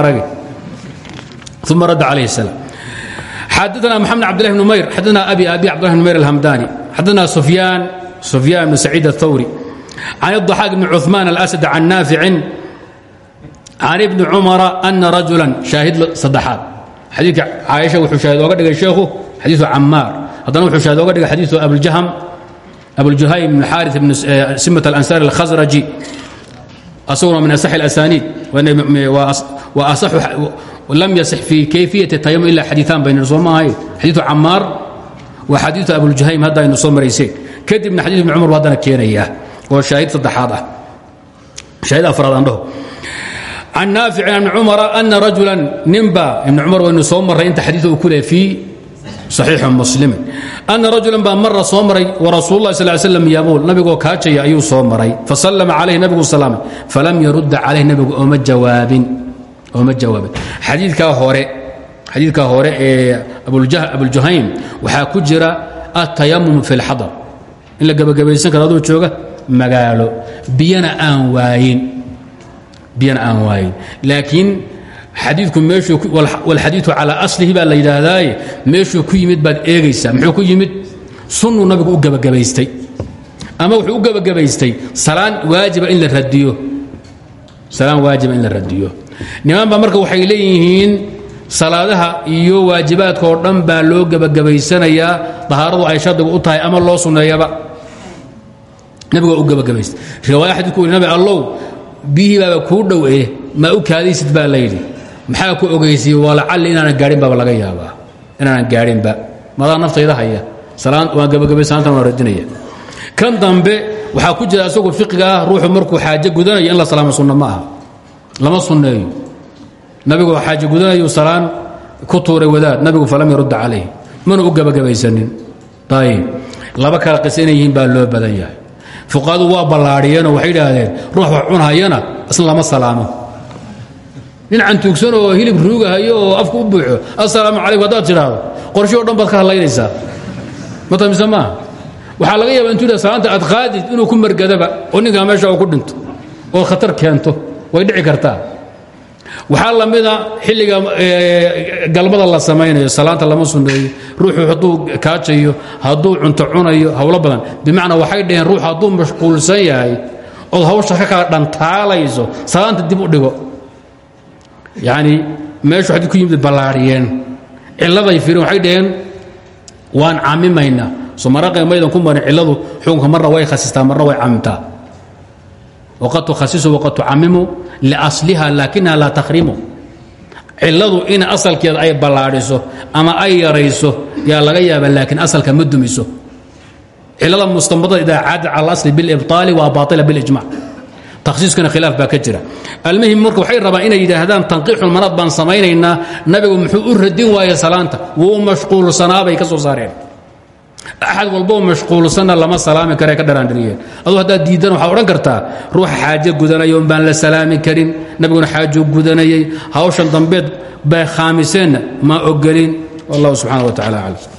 Speaker 1: radda calayhi الsalaam xadana mxamed abdlah bn mayr xadana abi abi cbdlah bn mayr alhamdani xadana sufyaan sufyaan bn saciid الthawri can الضaxaaq bn cuثmaan alasad can naaficin can ibni cumara ana rajula shaahid saddexaad xadiidka caaisha wuxuu shaahid ooga dhigay sheekhu xadiiثu camaar haddana wuxuu shaahid ooga dhigay xadiiثu abuljahm abuljuhaym bn xaari bn simat alansari alkhasraji asaguna min asax اlasaniid lm yصx fii kayfiyaة tayamum ila xadiian baynn soo ma ahayn xadiiu camaar wa xadiiu abuljahaym hadda aynu soo marayseen kadibna xadiis ibn cumar bu haddana keenaya oo haahid saddexaad ah haahid afraad aan dhaho can naafici an cumara ana rajula ninba ibn cumar waynu soo marray inta xadiiu uu ku leh fii saxiixi muslimin ana rajulan baa mara soo maray warasuulu lah sal slam yabuul nabigoo kaajaya ayuu soo maray fasallama calayh nabigu salaamay falam yarudda calayh nabigu ooma jawaabin xadiidkaa hore ee abuljuhaym waxaa ku jira atayamum fi اlxadar in la gebagabaysan karo aduu jooga magaalo. Biyana aan waayin. Laakiin xadiidku meeshuu walxadiidu calaa aslihi baa la yidhaahdaaye ku yimid baad eegaysaa. Muxuu ku yimid? Sunnuu nabigu u gebagabaystay ama wuxuu u gebagabaystay salaan waajiba in la radiyo niman marka waxay leeyihiin salaadaha iyo waajibaadka oo dhan baa loo gebagabaysanayaa dahaaradu ay shardigu u tahay ama loo sunneeyaba. Nabigu waa u gebagabaystay riwaaya nabi allow biyihii baaba kuu dhow maa u kaadaysid baa la yidhi. Maxaa ku ogeysiye waa lacalli inaanan gaadhin baaba laga yaabaa. Inaanan gaadhinba. Madaa naftayda haya. Waan gebagabay salaantan waan radinaya kan dambe waxaa ku jira isagoo fiqiga ah ruuxu markuu xaajo gudanayo in la salaamo sunno ma aha lama sunneeyo nabigu xaajo gudanayu salaan ku tuuray wadaad. Nabigu falam yarudda calayh mana u gebagabaysanin ayib laba kala yihiin baa loo badan yahay. Fuqahadu waa ballaadhiyeenoo waxay idhaahdeen ruux wax cunhayana isna lama salaamo. Nin cantuugsan oo hilib ruugahayo oo afku u buuxo assalaamu calaykum haddaad tidhaahdo qorsho dhan baad ka hadlaynaysaa. Mata mise maaha waxaa laga yaaba intuu salaanta aad qaadid inuu ku margadaba oo ninkaa meesha uu ku dhinto oo khatar keento way dhici kartaa. Waxaa la mida xilliga galmada la samaynayo salaanta lama sunneeyo ruuxu hadduu kaajayo hadduu cunto cunayo hawlo badan. Bimacnaa waxay dhaheen ruux hadduu mashquulsan yahay ood hawsha ka dhantaalayso salaanta dib u dhigo. Yacni meeshu xadii ku yimid ballaariyeen cilladay fiireen waxay dhaheen waan camimaynaa somaraqe maydan ku marin cilladu xukunka marna way khasistaa marna way camimtaa waqad tukhasisu waqad tucamimu liasliha laakinaha laa takhrimu. Cilladu in asalkeeda ay ballaadhiso ama ay yarayso yaa laga yaaba laakiin asalka ma dumiso. Cillada mustanbadada idaa caada cala asli bilibطaali waa baila bilijmac takhsiiskana khilaaf baa ka jira. Almuhim marka waxay rabaan inay yidhaahdaan tanqiixulmanaad baan samaynaynaa nabigu muxuu u radin waaya salaanta axad walboo mashquulsanna lama salaami kare ka dharaandhiriyeen aduu haddaad diiddana waxaad odhan kartaa ruuxa xaajo gudanaya un baan la salaami karin nabiguna xaajo gudanayay hawshan dambeed bay khaamiseenna ma ogolin wallahu subxana wa tacala aclam